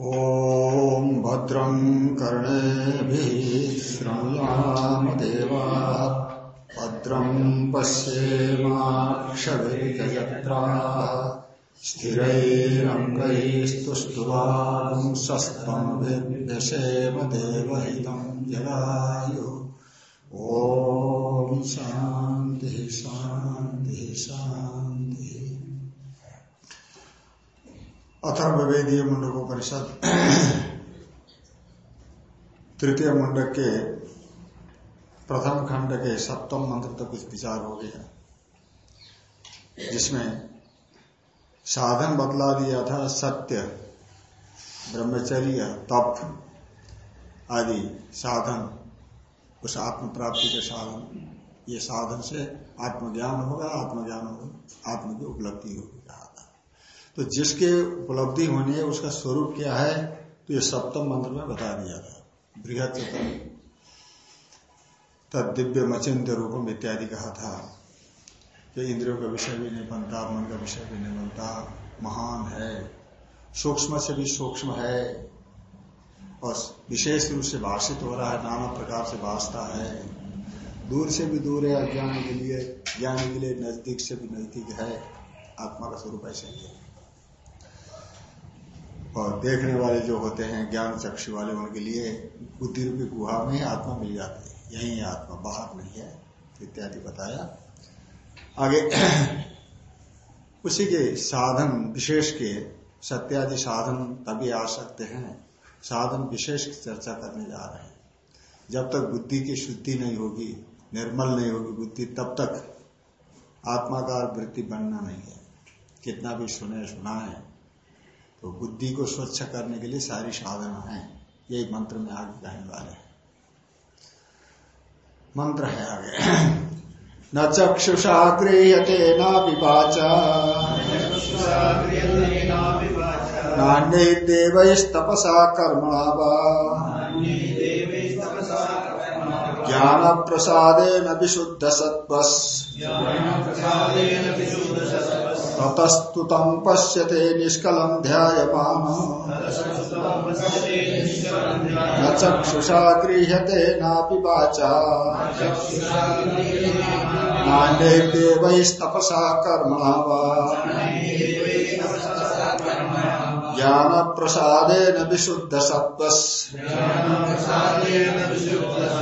ॐ भद्रं कर्णेभिः देवा। भद्रं पश्येमाक्षभिर्यजत्राः स्थिरैरङ्गैस्तुष्टुवांसस्तम् विद्यसेम देवहितं जलायु ॐ शान्तिः शान्तिः शान्तिः। अथर्वेदीय मुंडकोपनिषद तृतीय मुंडक के प्रथम खंड के सप्तम मंत्र तक कुछ विचार हो गया जिसमें साधन बदला दिया था सत्य ब्रह्मचर्य तप आदि साधन उस आत्म प्राप्ति के साधन ये साधन से आत्मज्ञान होगा आत्मज्ञान होगा आत्म की उपलब्धि होगी तो जिसके उपलब्धि होनी है उसका स्वरूप क्या है तो ये सप्तम मंत्र में बता दिया था बृहद तद दिव्य मचिंद्य रूपम इत्यादि कहा था। कि इंद्रियों का विषय भी नहीं बनता, मन का विषय भी नहीं बनता। महान है। सूक्ष्म से भी सूक्ष्म है। और विशेष रूप से भाषित हो रहा है, नाना प्रकार से भाषता है। दूर से भी दूर है, अज्ञान के लिए, ज्ञान के लिए नज़दीक से भी नज़दीक है। आत्मा का स्वरूप ऐसे ही है। और देखने वाले जो होते हैं, ज्ञान चक्षु वाले, उनके लिए बुद्धि रूपी गुहा में आत्मा मिल जाती है। यही आत्मा बाहर नहीं है, इत्यादि बताया। आगे, उसी के साधन विशेष के सत्यादि साधन तभी आ सकते हैं। साधन विशेष की चर्चा करने जा रहे हैं। जब तक बुद्धि की शुद्धि नहीं होगी, निर्मल नहीं होगी बुद्धि, तब तक आत्मा का वृत्ति बनना नहीं है। कितना भी सुने सुना है तो बुद्धि को स्वच्छ करने के लिए सारी साधना है। यही मंत्र में आगे कहने वाले मंत्र है आगे। न चक्षुषा गृहते न विवाचा नान्यदेवस्तपसा कर्मणा वा ज्ञान प्रसादेन विशुद्ध सत्वस् ततस्तु तम पश्यते निष्कलम ध्यायमान न चक्षुषा गृह्यते नान्यदेवैस्तपसा कर्मणा वा ज्ञान प्रसादेन विशुद्ध सत्वस्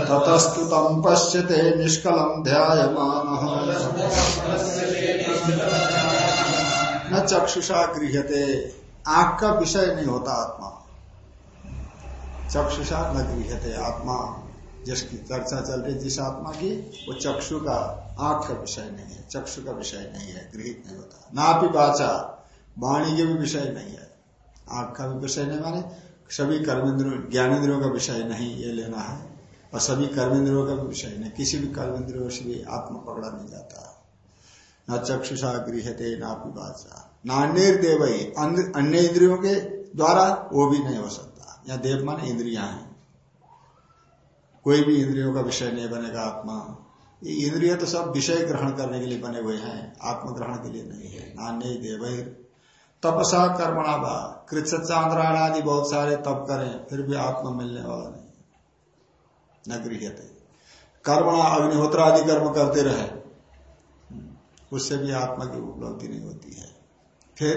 ततस्तु तम पश्यते निष्कलम ध्यायमान न चक्षुषा गृहते आँख का विषय नहीं होता आत्मा। चक्षुषा न गृहते आत्मा। जिसकी चर्चा चल रही, जिस आत्मा की, वो चक्षु का, आँख का विषय नहीं है। चक्षु का विषय नहीं है, गृहित नहीं होता। ना भी बाचा वाणी के भी विषय नहीं है। आँख का भी विषय नहीं माने। सभी कर्मेंद्रियों ज्ञानेन्द्रियों का विषय नहीं, ये लेना है। और सभी कर्मेंद्रियों का भी विषय नहीं। किसी भी कर्मेंद्रियों से भी आत्मा पकड़ा नहीं जाता। न चक्षुषा गृहते ना पिबाचा। नान्य देव अन्य इंद्रियों के द्वारा वो भी नहीं हो सकता। या देव मान इंद्रिया है। कोई भी इंद्रियों का विषय नहीं बनेगा आत्मा। ये इंद्रिय तो सब विषय ग्रहण करने के लिए बने हुए हैं आत्म ग्रहण के लिए नहीं है। नान्य देव तपसा कर्मणा बा। कृत चांद्राण आदि बहुत सारे तप करें, फिर भी आत्मा मिलने वाला नहीं। न गृहते कर्मणा अग्निहोत्र आदि कर्म करते रहे। उससे भी आत्मा की उपलब्धि नहीं होती है। फिर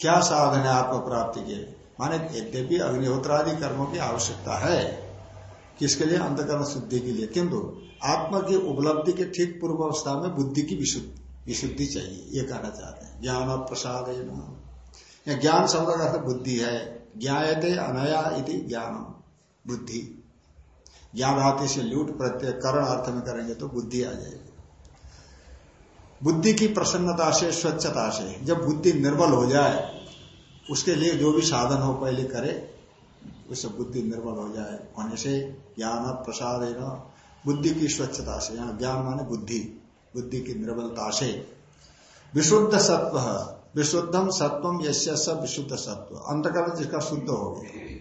क्या साधन है आत्म प्राप्ति के? माने यद्यपि अग्निहोत्र आदि कर्मों की आवश्यकता है, किसके लिए? अंतकरण शुद्धि के लिए। किंतु आत्मा की उपलब्धि के ठीक पूर्व अवस्था में बुद्धि की विशुद्धि चाहिए, ये कहना चाहते हैं। ज्ञान और प्रसाद या ज्ञान शब्द का अर्थ बुद्धि है। ज्ञाते अनया इति ज्ञान बुद्धि। ज्ञान आते से लूट प्रत्यय करण अर्थ में करेंगे तो बुद्धि आ जाएगी। बुद्धि की प्रसन्नता से, स्वच्छता से। जब बुद्धि निर्बल हो जाए, उसके लिए जो भी साधन हो, पहले करे उससे बुद्धि निर्बल हो जाए। होने से ज्ञान प्रसाद बुद्धि की स्वच्छता से। यहाँ ज्ञान माने बुद्धि बुद्धि की निर्बलता से। विशुद्ध सत्व विशुद्धम सत्वम यश्य सब विशुद्ध सत्व। अंतकरण जिसका शुद्ध हो गया।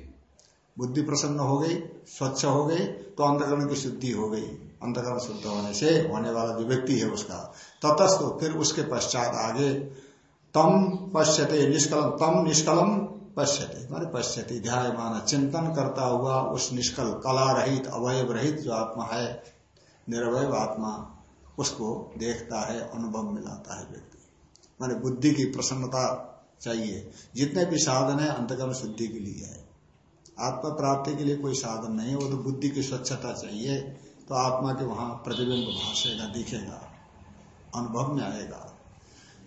बुद्धि प्रसन्न हो गई, स्वच्छ हो गई तो अंतकरण की शुद्धि हो गई। अंतकरण शुद्ध होने से, होने वाला जो व्यक्ति है उसका ततस्तु, फिर उसके पश्चात आगे, तम पश्यते निष्कलम, तम निष्कलम पश्यति। माने पश्यति, ध्यायमान, चिंतन करता हुआ उस निष्कल कला रहित, अवयव रहित जो आत्मा है निरवय आत्मा, उसको देखता है, अनुभव मिलाता है व्यक्ति। माने बुद्धि की प्रसन्नता चाहिए। जितने भी साधन है अंतगम शुद्धि के लिए है। आत्मा प्राप्ति के लिए कोई साधन नहीं है, वो तो बुद्धि की स्वच्छता चाहिए तो आत्मा के वहाँ प्रतिबिंब भाषेगा, दिखेगा। अनुभव में आएगा।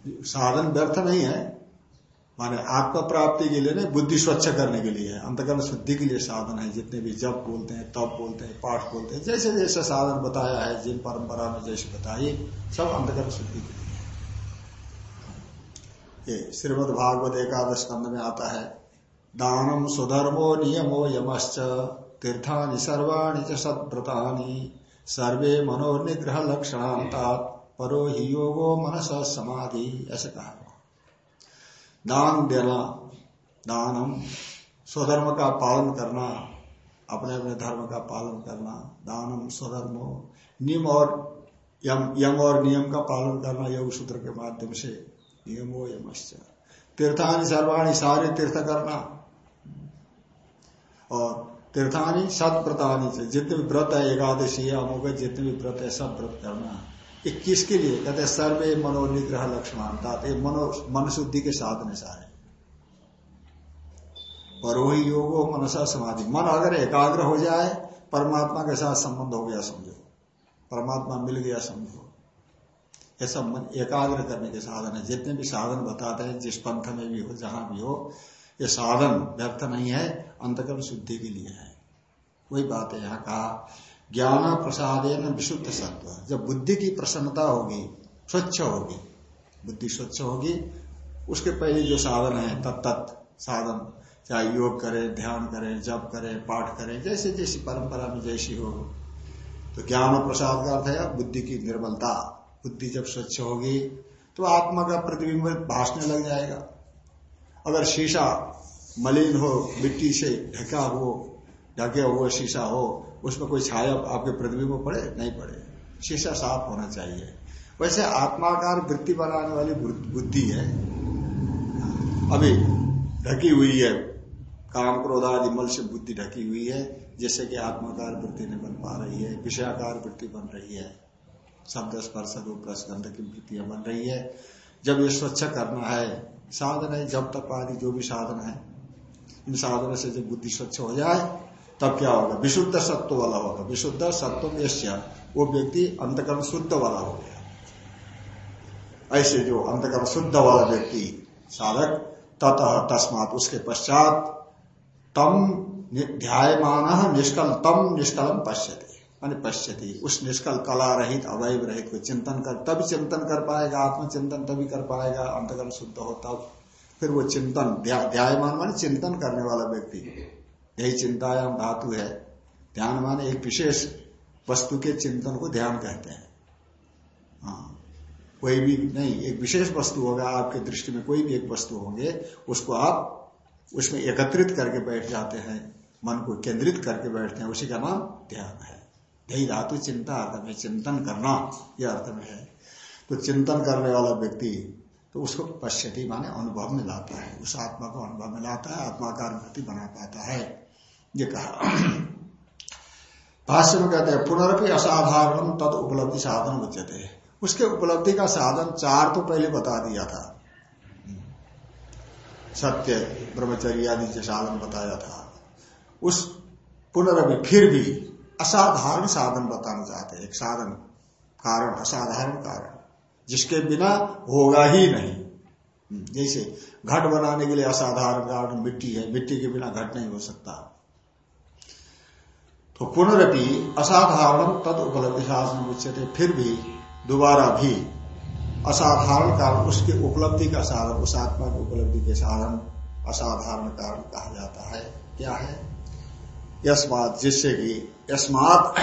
साधन व्यर्थ नहीं है। माने आत्म प्राप्ति के लिए नहीं, बुद्धि स्वच्छ करने के लिए है। अंतकरण शुद्धि के लिए साधन है। जितने भी जब बोलते हैं तब बोलते हैं, पाठ बोलते हैं, जैसे जैसे साधन बताया है, जिन परंपरा में जैसे बताई, सब अंतकरण शुद्धि के लिए ये श्रीमद भागवत एकादश कंद में आता है। दानम सुधर्मो नियमो यमश्च, तीर्थानि सर्वाणी च सद्व्रतानि सर्वे मनोनिग्रह लक्षणांता परो ही योगो मनस समाधि, ऐसे कहा दान देना, दानम, स्वधर्म का पालन करना, अपने अपने धर्म का पालन करना, दानम, स्वधर्मो, नियम और यम यम और नियम का पालन करना योग सूत्र के माध्यम से नियमो यमश्च। तीर्थानी सर्वाणी सारे तीर्थ करना। और तीर्थानी सतव्रतानी से जितने भी व्रत है, एकादशी अमोग जितने भी व्रत है, सब व्रत करना। ये किसके लिए? कहते हैं सर्वे मनोनिग्रह लक्ष्मण ये मनो मन शुद्धि के साधन सारे। परोही योगो मनसा समाधि। मन अगर एकाग्र हो जाए, परमात्मा के साथ संबंध हो गया, समझो। परमात्मा मिल गया, समझो। ये सब मन एकाग्र करने के साधन है। जितने भी साधन बताते हैं, जिस पंथ में भी हो, जहाँ भी हो, ये साधन व्यर्थ नहीं है अंतकर्म शुद्धि के लिए है। वही बात है यहाँ कहा ज्ञान प्रसाद विशुद्ध सत्व। जब बुद्धि की प्रसन्नता होगी, स्वच्छ होगी, बुद्धि स्वच्छ होगी, उसके पहले जो साधन है तत्त साधन, चाहे योग करे, ध्यान करे, जप करे, पाठ करे, जैसे जैसी परंपरा में जैसी हो। तो ज्ञान प्रसाद का अर्थ है बुद्धि की निर्मलता। बुद्धि जब स्वच्छ होगी तो आत्मा का प्रतिबिंब भाषने लग जाएगा। अगर शीशा मलिन हो, मिट्टी से ढका हो ढके हुआ शीशा हो उसमें कोई छाया आपके पृथ्वी प्रतिबिंब पड़े? नहीं पड़े। शीशा साफ़ होना चाहिए। वैसे आत्माकार वृत्ति बनाने वाली बुद्धि है। अभी ढकी हुई है। काम क्रोध आदि मल से बुद्धि ढकी हुई है, जिससे कि आत्माकार वृत्ति नहीं बन पा रही है, विषयाकार वृत्ति बन रही है। शब्द स्पर्श रूप रसगंध की वृत्तियाँ बन रही है। जब ये स्वच्छ करना है, साधन है, जब तक आदि जो भी साधन है, इन साधनों से जब बुद्धि स्वच्छ हो जाए तब क्या होगा? विशुद्ध सत्व वाला होगा। विशुद्ध सत्व वो व्यक्ति अंतकर्म शुद्ध वाला हो गया। ऐसे जो अंतकर्म शुद्ध वाला व्यक्ति, साधक, ततः तस्मात उसके पश्चात तम ध्यायमान निष्कल, तम निष्कलम पश्यति। मान पश्यति। उस निष्कल कला रहित, अवैव रहित को चिंतन कर, तभी चिंतन कर पाएगा, आत्मचिंतन तभी कर पाएगा अंतकर्म शुद्ध हो तब फिर वो चिंतन ध्यायमान मान चिंतन करने वाला व्यक्ति। यही चिंतायाम धातु है। ध्यान माने एक विशेष वस्तु के चिंतन को ध्यान कहते हैं। हाँ कोई भी नहीं, एक विशेष वस्तु होगा, आपके दृष्टि में कोई भी एक वस्तु होंगे, उसको आप उसमें एकत्रित करके बैठ जाते हैं, मन को केंद्रित करके बैठते हैं, उसी का नाम ध्यान है। यही धातु चिंता अर्थ में, चिंतन करना यह अर्थ में है। तो चिंतन करने वाला व्यक्ति तो उसको पश्यति माने अनुभव में लाता है, उस आत्मा को अनुभव में लाता है आत्माकार वृत्ति बना पाता है। ये कहा। भाष्य में कहते हैं, पुनरपि असाधारण तद उपलब्धि साधन उच्चते उसके उपलब्धि का साधन चार तो पहले बता दिया था। सत्य, ब्रह्मचर्य आदि जो साधन बताया था। उस पुनरपि फिर भी असाधारण साधन बताना चाहते हैं। एक साधन, कारण, असाधारण कारण, जिसके बिना होगा ही नहीं। जैसे घट बनाने के लिए असाधारण कारण मिट्टी है, मिट्टी के बिना घट नहीं हो सकता। तो पुनरपि असाधारण तद उपलब्धि शासन उच्चते फिर भी दोबारा भी असाधारण कारण, उसके उपलब्धि का साधन, उस आत्मा की उपलब्धि के साधन असाधारण कारण कहा जाता है। क्या है? यस्मात जिससे कि यस्मात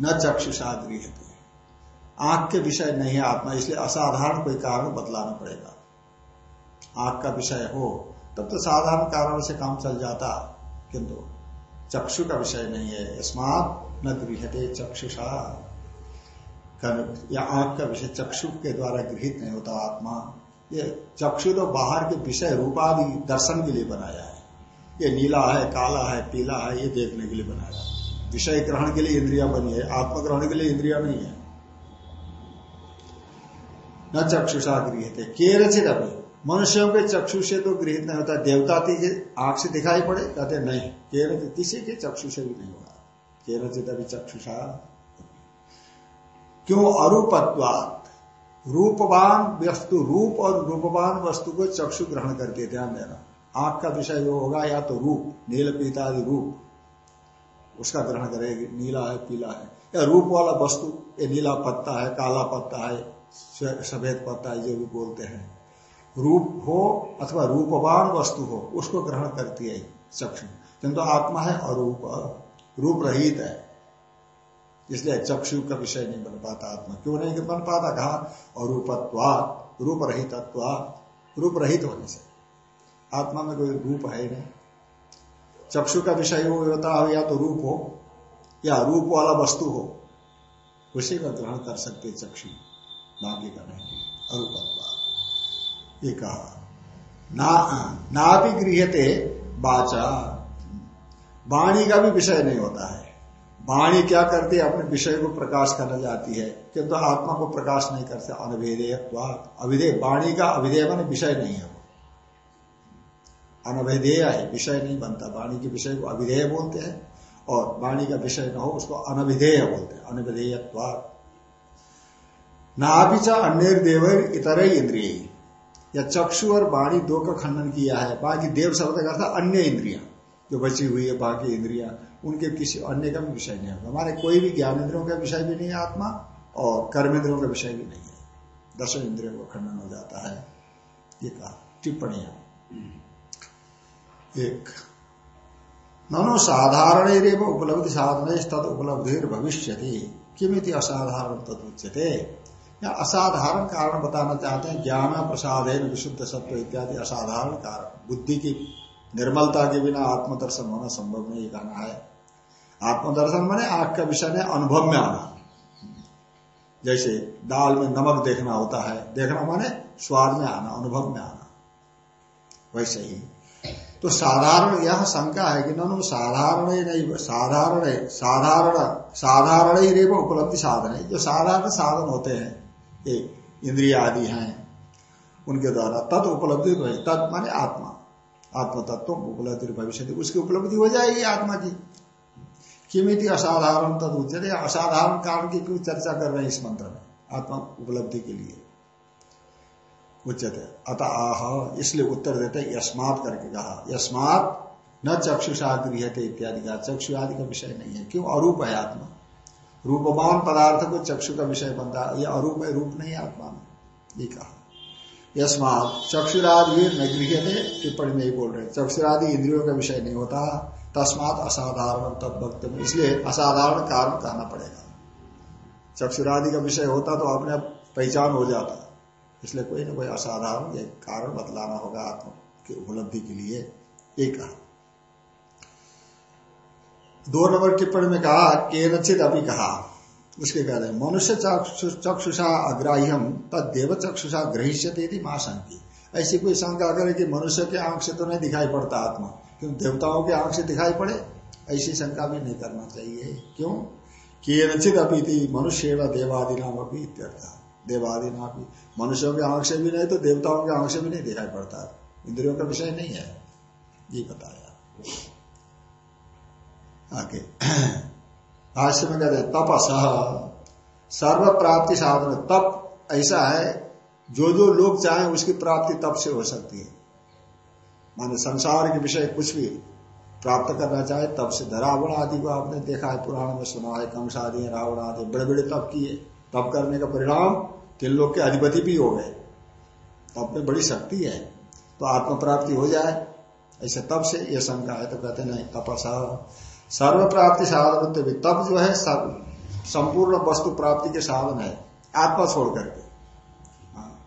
न चक्षुषा गृह आँख के विषय नहीं है आत्मा, इसलिए असाधारण कोई कारण बदलाना पड़ेगा। आँख का विषय हो, तब तो साधारण कारण से काम चल जाता, किंतु चक्षु का विषय नहीं है। स्मार्ट न गृहते चक्षुषा। या आँख का विषय चक्षु के द्वारा गृहित नहीं होता आत्मा। ये चक्षु तो बाहर के विषय रूपादि दर्शन के लिए बनाया है। ये नीला है, काला है, पीला है, ये देखने के लिए बनाया है। विषय ग्रहण के लिए इंद्रिया बनी है, आत्मा ग्रहण के लिए इंद्रिया नहीं है। न चक्षुषा गृह थे केरचित अभी मनुष्यों के चक्षु से तो गृहित नहीं होता, देवता की आँख से दिखाई पड़े, कहते नहीं केरचित किसी के चक्षु से भी नहीं होगा। केरचित अभी चक्षुषा क्यों? अरूपत्वात। रूपवान वस्तु, रूप और रूपवान वस्तु को चक्षु ग्रहण करते ध्यान देना। आँख का विषय जो होगा, या तो रूप, नील पीतादि रूप, उसका ग्रहण करेगी, नीला है, पीला है। या रूप वाला वस्तु, ये नीला पत्ता है, काला पत्ता है सफ़ेद पत्ता है जो भी बोलते हैं। रूप हो अथवा रूपवान वस्तु हो, उसको ग्रहण करती है चक्षु। किंतु आत्मा है अरूप, रूप रहित है। इसलिए चक्षु का विषय नहीं बन पाता आत्मा। क्यों नहीं बन पाता? कहा अरूपत्वा रूप रहित रूप रहित होने से। आत्मा में कोई रूप है ही नहीं। चक्षु का विषय हो होता हो, या तो रूप हो, या रूप वाला वस्तु हो, उसी का ग्रहण कर सकते चक्षु। बाकी का नहीं, अरूपत्वा। ये कहा। ना ना भी गृहते बाचा वाणी का भी विषय नहीं होता है। वाणी क्या करती है? अपने विषय को प्रकाश करना चाहती है। किंतु तो आत्मा को प्रकाश नहीं करते। अनभिधेय अभिधेय वाणी का अभिधेय मान विषय नहीं है अनभिधेय है, विषय नहीं बनता। वाणी के विषय को अभिधेय बोलते हैं। और वाणी का विषय न हो, उसको अनभिधेय बोलते हैं। अनभिधेय नाभिचा अन्य देव इतर इंद्रिय या चक्षु और वाणी दो का खंडन किया है। बाकी देव शब्द का था अन्य इंद्रिया जो बची हुई है, बाकी इंद्रिया, उनके किसी अन्य का भी विषय नहीं होगा। हमारे कोई भी ज्ञान इंद्रियों का विषय भी नहीं है आत्मा, और कर्म इंद्रियों का विषय भी नहीं है। दर्शन इंद्रियों का खंडन हो जाता है। ये कहा, टिप्पणियाँ। एक, ननो साधारण उपलब्धि साधन तद उपलब्धि भविष्य किमित असाधारण तदुच्यते? या असाधारण कारण बताना चाहते हैं, ज्ञान प्रसाद विशुद्ध सत्व इत्यादि असाधारण कारण। बुद्धि की निर्मलता के बिना आत्मदर्शन होना संभव नहीं कहना है। आत्मदर्शन माने आग का विषय में अनुभव में आना। जैसे दाल में नमक देखना होता है, देखना माने स्वाद में आना, अनुभव में आना। वैसे ही। तो साधारण, यह शंका है कि नो साधारण ही नहीं, साधारण साधारण साधारण ही रेव उपलब्धि साधन है। जो साधारण साधन होते हैं ये इंद्रिय आदि हैं, उनके द्वारा तत् उपलब्धि तत् माने आत्मा। आत्म तत्व उपलब्धि भविष्य उसकी उपलब्धि हो जाएगी आत्मा की। किमिति असाधारण तद असाधारण कारण की क्यों चर्चा कर रहे हैं इस मंत्र में? आत्मा उपलब्धि के लिए। उच्चते अतः आह, इसलिए उत्तर देते यस्मात करके कहा, यस्मात न चक्षुषा गृहते इत्यादि का। चक्षु आदि का विषय नहीं है, क्यों? अरूप है आत्मा। रूपमान पदार्थ को चक्षु का विषय बनता है। यह अरूप है रूप नहीं आत्मा में। ये कहा। यस्मात चक्षुरादि न गृह टिप्पणी में ही बोल रहे चक्षुरादि इंद्रियों का विषय नहीं होता। तस्मात असाधारण तद में इसलिए असाधारण कारण कहना पड़ेगा। चक्षुरादि का विषय होता तो अपने पहचान हो जाता। इसलिए कोई ना कोई असाधारण ये कारण बतलाना होगा आत्मा की उपलब्धि के लिए। एक दो नंबर टिप्पणी में कहा, केनचित अभी कहा। उसके कह रहे मनुष्य चक्षुषा अग्राह्यम तद देव चक्षुषा ग्रहिष्यते माँ शंकी। ऐसी कोई शंका करे कि मनुष्य के आँख से तो नहीं दिखाई पड़ता आत्मा, क्यों देवताओं के आँख से दिखाई पड़े? ऐसी शंका भी नहीं करना चाहिए। क्यों? कि अपी थी मनुष्य देवादि नाम अभी देवादि नाम मनुष्यों के आँख से भी नहीं तो देवताओं के आँख से भी नहीं दिखाई पड़ता। इंद्रियों का विषय नहीं है। ये बताया। आगे। भाष्य में कहते तपस सर्व प्राप्ति साधन तप ऐसा है, जो जो लोग चाहे उसकी प्राप्ति तप से हो सकती है। माने संसार के विषय कुछ भी प्राप्त करना चाहे तब से रावण आदि को आपने देखा है, पुराण में सुना है कंस आदि रावण आदि बड़े बड़े तप किए। तप करने का परिणाम तीन लोग के अधिपति भी हो गए। तप में बड़ी शक्ति है तो आत्म प्राप्ति हो जाए, ऐसे तब से यह शंका है तो कहते नहीं तपसा सर्व प्राप्ति साधन भी तप जो है संपूर्ण वस्तु प्राप्ति के साधन है, आत्मा छोड़ करके। हाँ।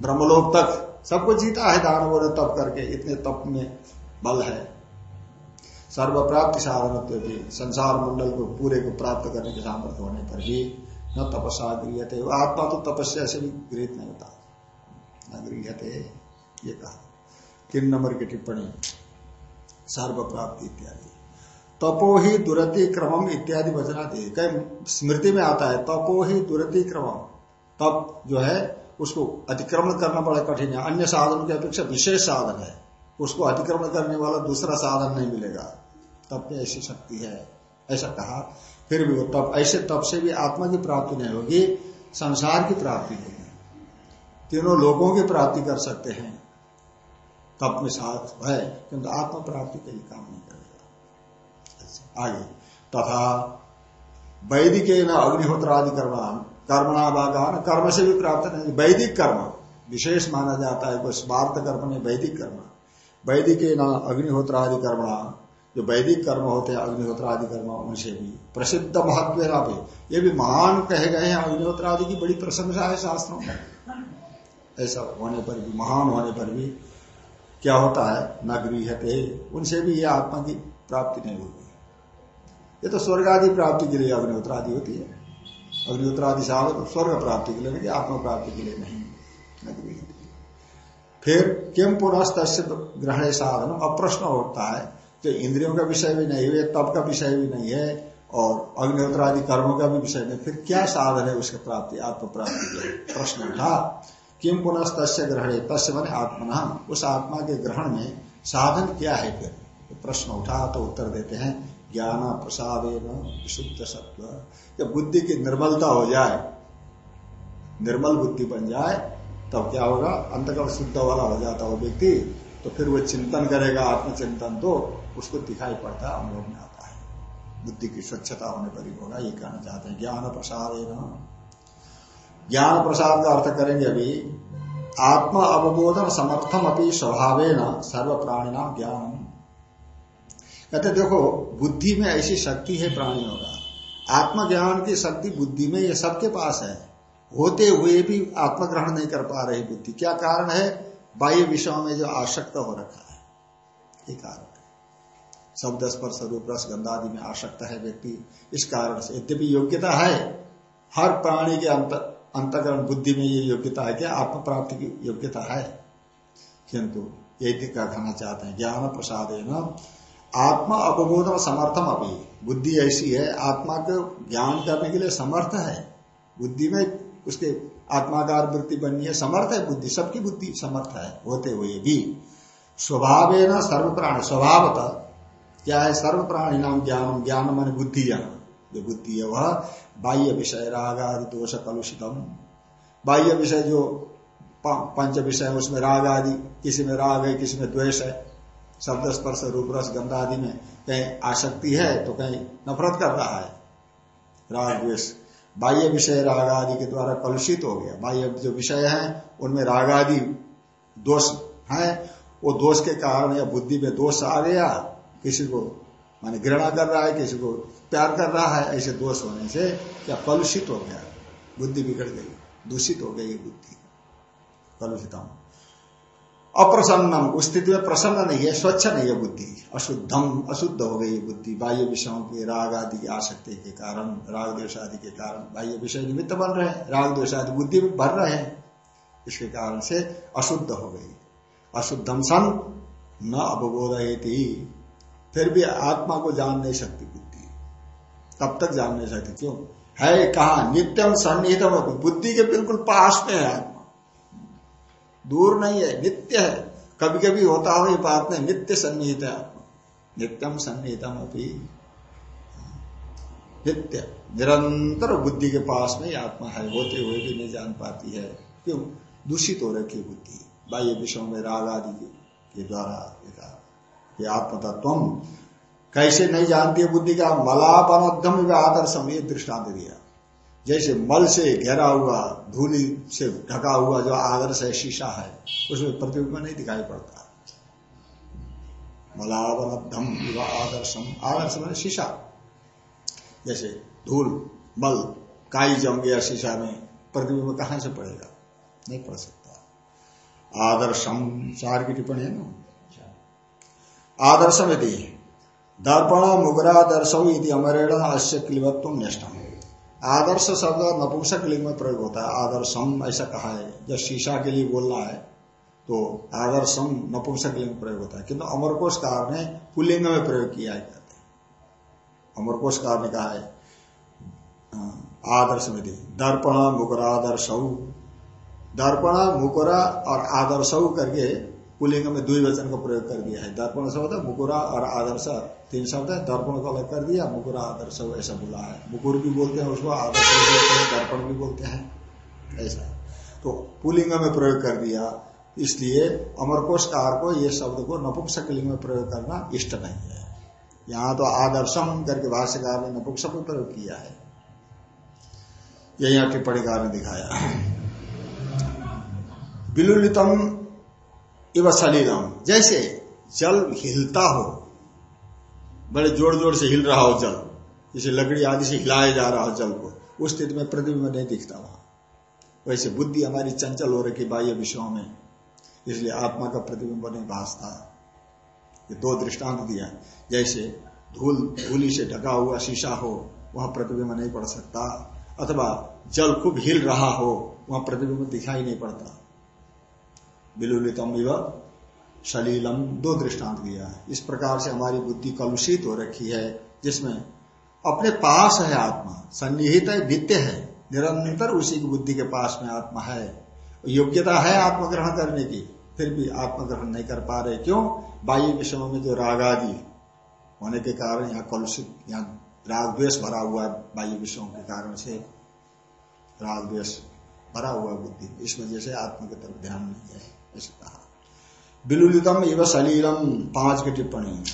ब्रह्मलोक तक सबको जीता है, दानवों ने तप करके, इतने तप में बल है। सर्व प्राप्ति साधन भी, संसार मंडल को, पूरे को प्राप्त करने के सामर्थ्य होने पर भी न तपस्या गृह थे आत्मा तो तपस्या से भी गृहित नहीं होता। न गृहते ये कहा। तीन नंबर की टिप्पणी? सर्व प्राप्ति इत्यादि। तपो ही दुरति क्रमम इत्यादि वचना दी कई स्मृति में आता है, तपो ही दुरति क्रमम तप जो है, उसको अतिक्रमण करना बड़ा कठिन है। अन्य साधन की अपेक्षा विशेष साधन है। उसको अतिक्रमण करने वाला दूसरा साधन नहीं मिलेगा। तब में ऐसी शक्ति है, ऐसा कहा। फिर भी वो तप, ऐसे तप से भी आत्मा की प्राप्ति नहीं होगी, संसार की प्राप्ति होगी तीनों लोगों की प्राप्ति कर सकते हैं। तप में साथ है, किंतु आत्मा प्राप्ति के लिए काम नहीं आगे तथा वैदिक न कर्म कर्मणाभागान कर्म से भी प्राप्त नहीं। वैदिक कर्म, विशेष माना जाता है कोई स्वार्थ कर्म नहीं, वैदिक कर्म। वैदिक न अग्निहोत्र आदि कर्मणा जो वैदिक कर्म होते हैं अग्निहोत्र आदि कर्म उनसे भी प्रसिद्ध महत्व ये भी महान कहे गए हैं अग्निहोत्र आदि की बड़ी प्रशंसा है शास्त्रों में। ऐसा होने पर भी, महान होने पर भी क्या होता है? न गृहते उनसे भी ये आत्मा की प्राप्ति नहीं होगी ये तो स्वर्ग आदि प्राप्ति के लिए अग्निहोत्र आदि होती है। अग्निहोत्र आदि साधन स्वर्ग प्राप्ति के लिए नहीं, आत्मा प्राप्ति के लिए नहीं। फिर किम पुनः ग्रहण साधन अप्रश्न होता है जो इंद्रियों का विषय भी नहीं है तप का विषय भी नहीं है और अग्निहोत्र आदि कर्मों का भी विषय नहीं, फिर क्या साधन है उसके प्राप्ति आत्म प्राप्ति के लिए? प्रश्न उठा किम पुनः तस्य ग्रहण, तस्य बने आत्मना। उस आत्मा के ग्रहण में साधन क्या है फिर? तो प्रश्न उठा तो उत्तर देते हैं ज्ञान प्रसाद विशुद्ध सत्व। जब बुद्धि की निर्मलता हो जाए, निर्मल बुद्धि बन जाए, तब क्या होगा? अंतकल शुद्ध वाला हो जाता वो व्यक्ति। तो फिर वो चिंतन करेगा, आत्मचिंतन तो उसको दिखाई पड़ता है अनुभव में आता है। बुद्धि की स्वच्छता होने पर ही होगा, ये कहना चाहते हैं। ज्ञान प्रसाद ज्ञान प्रसाद का अर्थ करेंगे अभी, आत्म अवबोधन समर्थम अपनी स्वभाव सर्व प्राणी नाम ज्ञान कहते, देखो, बुद्धि में ऐसी शक्ति है प्राणियों का आत्मज्ञान की शक्ति बुद्धि में ये सबके पास है। होते हुए भी आत्मग्रहण नहीं कर पा रही बुद्धि। क्या कारण है? बाह्य विषयों में जो आसक्त हो रखा है। ये कारण है। शब्द स्पर्श रूप रस गंधादि में आसक्त है व्यक्ति। इस कारण से यद्यपि योग्यता है, हर प्राणी के अंत, अंतकरण बुद्धि में ये योग्यता है क्या? आत्म प्राप्ति की योग्यता है। किंतु यदि कहना चाहते हैं। ज्ञान प्रसाद है आत्मा अपबोधन समर्थम अभी बुद्धि ऐसी है, आत्मा को ज्ञान करने के लिए समर्थ है। बुद्धि में उसके आत्माकार वृत्ति बननी है, समर्थ है बुद्धि, सबकी बुद्धि समर्थ है, होते हुए भी। स्वभाव है ना सर्व प्राणी स्वभावतः क्या है सर्व प्राणी नाम ज्ञान ज्ञान मन बुद्धि जो बुद्धि है वह बाह्य विषय, राग, आदि, दोष, कलुषितम। बाह्य विषय जो पंच विषय उसमें राग आदि, किसी में राग है, किसी में द्वेष है शब्द स्पर्श, रूप रस, गंधा आदि में कहीं आसक्ति है तो कहीं नफरत कर रहा है। राग द्वेष बाह्य विषय राग आदि के द्वारा कलुषित हो गया। बाह्य जो विषय है, उनमें राग आदि दोष है। वो दोष के कारण या बुद्धि में दोष आ गया, किसी को माने घृणा कर रहा है, किसी को प्यार कर रहा है, ऐसे दोष होने से क्या कलुषित हो गया। बुद्धि बिगड़ गई, दूषित हो गई बुद्धि। कलुषितम। अप्रसन्नम। उस स्थिति में प्रसन्न नहीं है, स्वच्छ नहीं है बुद्धि। अशुद्धम, अशुद्ध हो गई बुद्धि। बाह्य विषयों के राग आदि की आसक्ति के कारण, राग द्वेष आदि के कारण बाह्य विषय निमित्त बन रहे हैं। राग द्वेष आदि बुद्धि में भर रहे हैं। इसके कारण से अशुद्ध हो गई। अशुद्धम सन, न अवबोधयती। फिर भी आत्मा को जान नहीं सकती बुद्धि। तब तक जान नहीं सकती। क्यों? है कहा? नित्यम सन्निहितम बुद्धि के बिल्कुल पास में है। दूर नहीं है, नित्य है। कभी कभी होता हो ये बात नहीं नित्य सन्निहित है नित्यम सन्निहितम अभी नित्य। निरंतर बुद्धि के पास में आत्मा है, होते हुए भी नहीं जान पाती है। क्यों? दूषित हो रखी बुद्धि। बाह्य विषयों में राग आदि के द्वारा ये आत्म तत्व कैसे नहीं जानती है बुद्धि का? मलापनोद्धम आदर्शम, ये दृष्टांत दिया। जैसे मल से घेरा हुआ, धूली से ढका हुआ जो आदर्श है शीशा है, उसमें प्रतिबिंब नहीं दिखाई पड़ता। मलावनधम आदर्शम। आदर्श मैंने शीशा। जैसे धूल, मल, काई जम गया शीशा में, प्रतिबिंब कहाँ से पड़ेगा? नहीं पड़ सकता। आदर्शम। चार की टिप्पणी है ना? आदर्शम यदि, दर्पण मुगरा दर्शो यदि अमरेण अश्य क्लिवत्व निष्ठम आदर्श शब्द नपुंसक लिंग में प्रयोग होता है। आदर्शम, ऐसा कहा है। जब शीशा के लिए बोलना है तो आदर्शम, नपुंसक लिंग में प्रयोग होता है। किंतु अमरकोश कार ने पुलिंग में प्रयोग किया है। कहते अमरकोश कार ने कहा है आदर्श विधि। दर्पण मुकुरादर्श। दर्पण मुकुरा और आदर्श करके पुलिंग में दुई वचन का प्रयोग कर दिया है। दर्पण शब्द मुकुरा और आदर्श। तीन शब्द है, दर्पण को अलग कर दिया, मुकुरा, आदर्श ऐसा बोला है। मुकुर भी बोलते हैं उसको, आदर्श बोलते हैं, दर्पण भी बोलते हैं। ऐसा। तो पुलिंग में प्रयोग कर दिया। इसलिए अमरकोश कार को ये शब्द को नपुंसक लिंग में प्रयोग करना इष्ट नहीं है। यहाँ तो आदर्शम करके भाष्यकार ने नपुंसक में प्रयोग किया है। यही टिप्पणीकार ने दिखाया। बिलुलितम इव सलीलम जैसे जल हिलता हो, बड़े ज़ोर ज़ोर से हिल रहा हो जल, जैसे लकड़ी आदि से हिलाया जा रहा हो जल को, उस स्थिति में प्रतिबिंब नहीं दिखता वहाँ। वैसे बुद्धि हमारी चंचल हो रही बाह्य विषयों में, इसलिए आत्मा का प्रतिबिंब नहीं भासता ये दो दृष्टांत दिया जैसे धूल, धूली से ढका हुआ शीशा हो, वहाँ प्रतिबिंब नहीं पड़ सकता। अथवा जल खूब हिल रहा हो, वहाँ प्रतिबिंब दिखाई नहीं पड़ता। बिलुलितम सलीलम दो दृष्टांत दिया है। इस प्रकार से हमारी बुद्धि कलुषित हो रखी है, जिसमें अपने पास है आत्मा, सन्निहित है, वित्त है, निरंतर उसी की बुद्धि के पास में आत्मा है। योग्यता है आत्मग्रहण करने की, फिर भी आत्मग्रहण नहीं कर पा रहे। क्यों? बाह्य विषयों में जो राग आदि होने के कारण यहाँ कलुषित, यहाँ राग द्वेष भरा हुआ है बाह्य विषयों के कारण से। राग द्वेष भरा हुआ बुद्धि इस वजह से आत्मा की तरफ़ ध्यान नहीं है। ऐसे कहा बिलुलितम एवं सलीलम पाँच की टिप्पणी।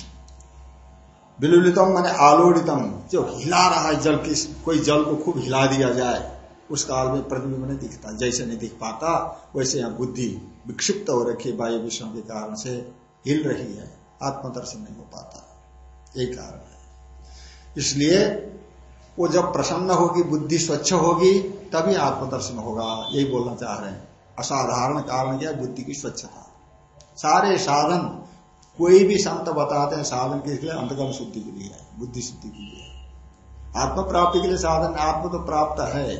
बिलुलितम माने आलोड़ितम। जो हिला रहा है जल की कोई जल को खूब हिला दिया जाए, उस काल में प्रतिबिंब नहीं दिखता। जैसे नहीं दिख पाता, वैसे यहाँ बुद्धि विक्षिप्त हो रखी वायु विषयों के कारण से हिल रही है, आत्मदर्शन नहीं हो पाता। यही कारण है। इसलिए वो जब प्रसन्न होगी, बुद्धि स्वच्छ होगी, तभी आत्मदर्शन होगा। यही बोलना चाह रहे हैं। असाधारण कारण क्या? बुद्धि की स्वच्छता। सारे साधन, कोई भी संत बताते हैं, साधन के लिए अंतगम शुद्धि के लिए बुद्धि शुद्धि के लिए आत्म प्राप्ति के लिए साधन, आत्म तो प्राप्त है।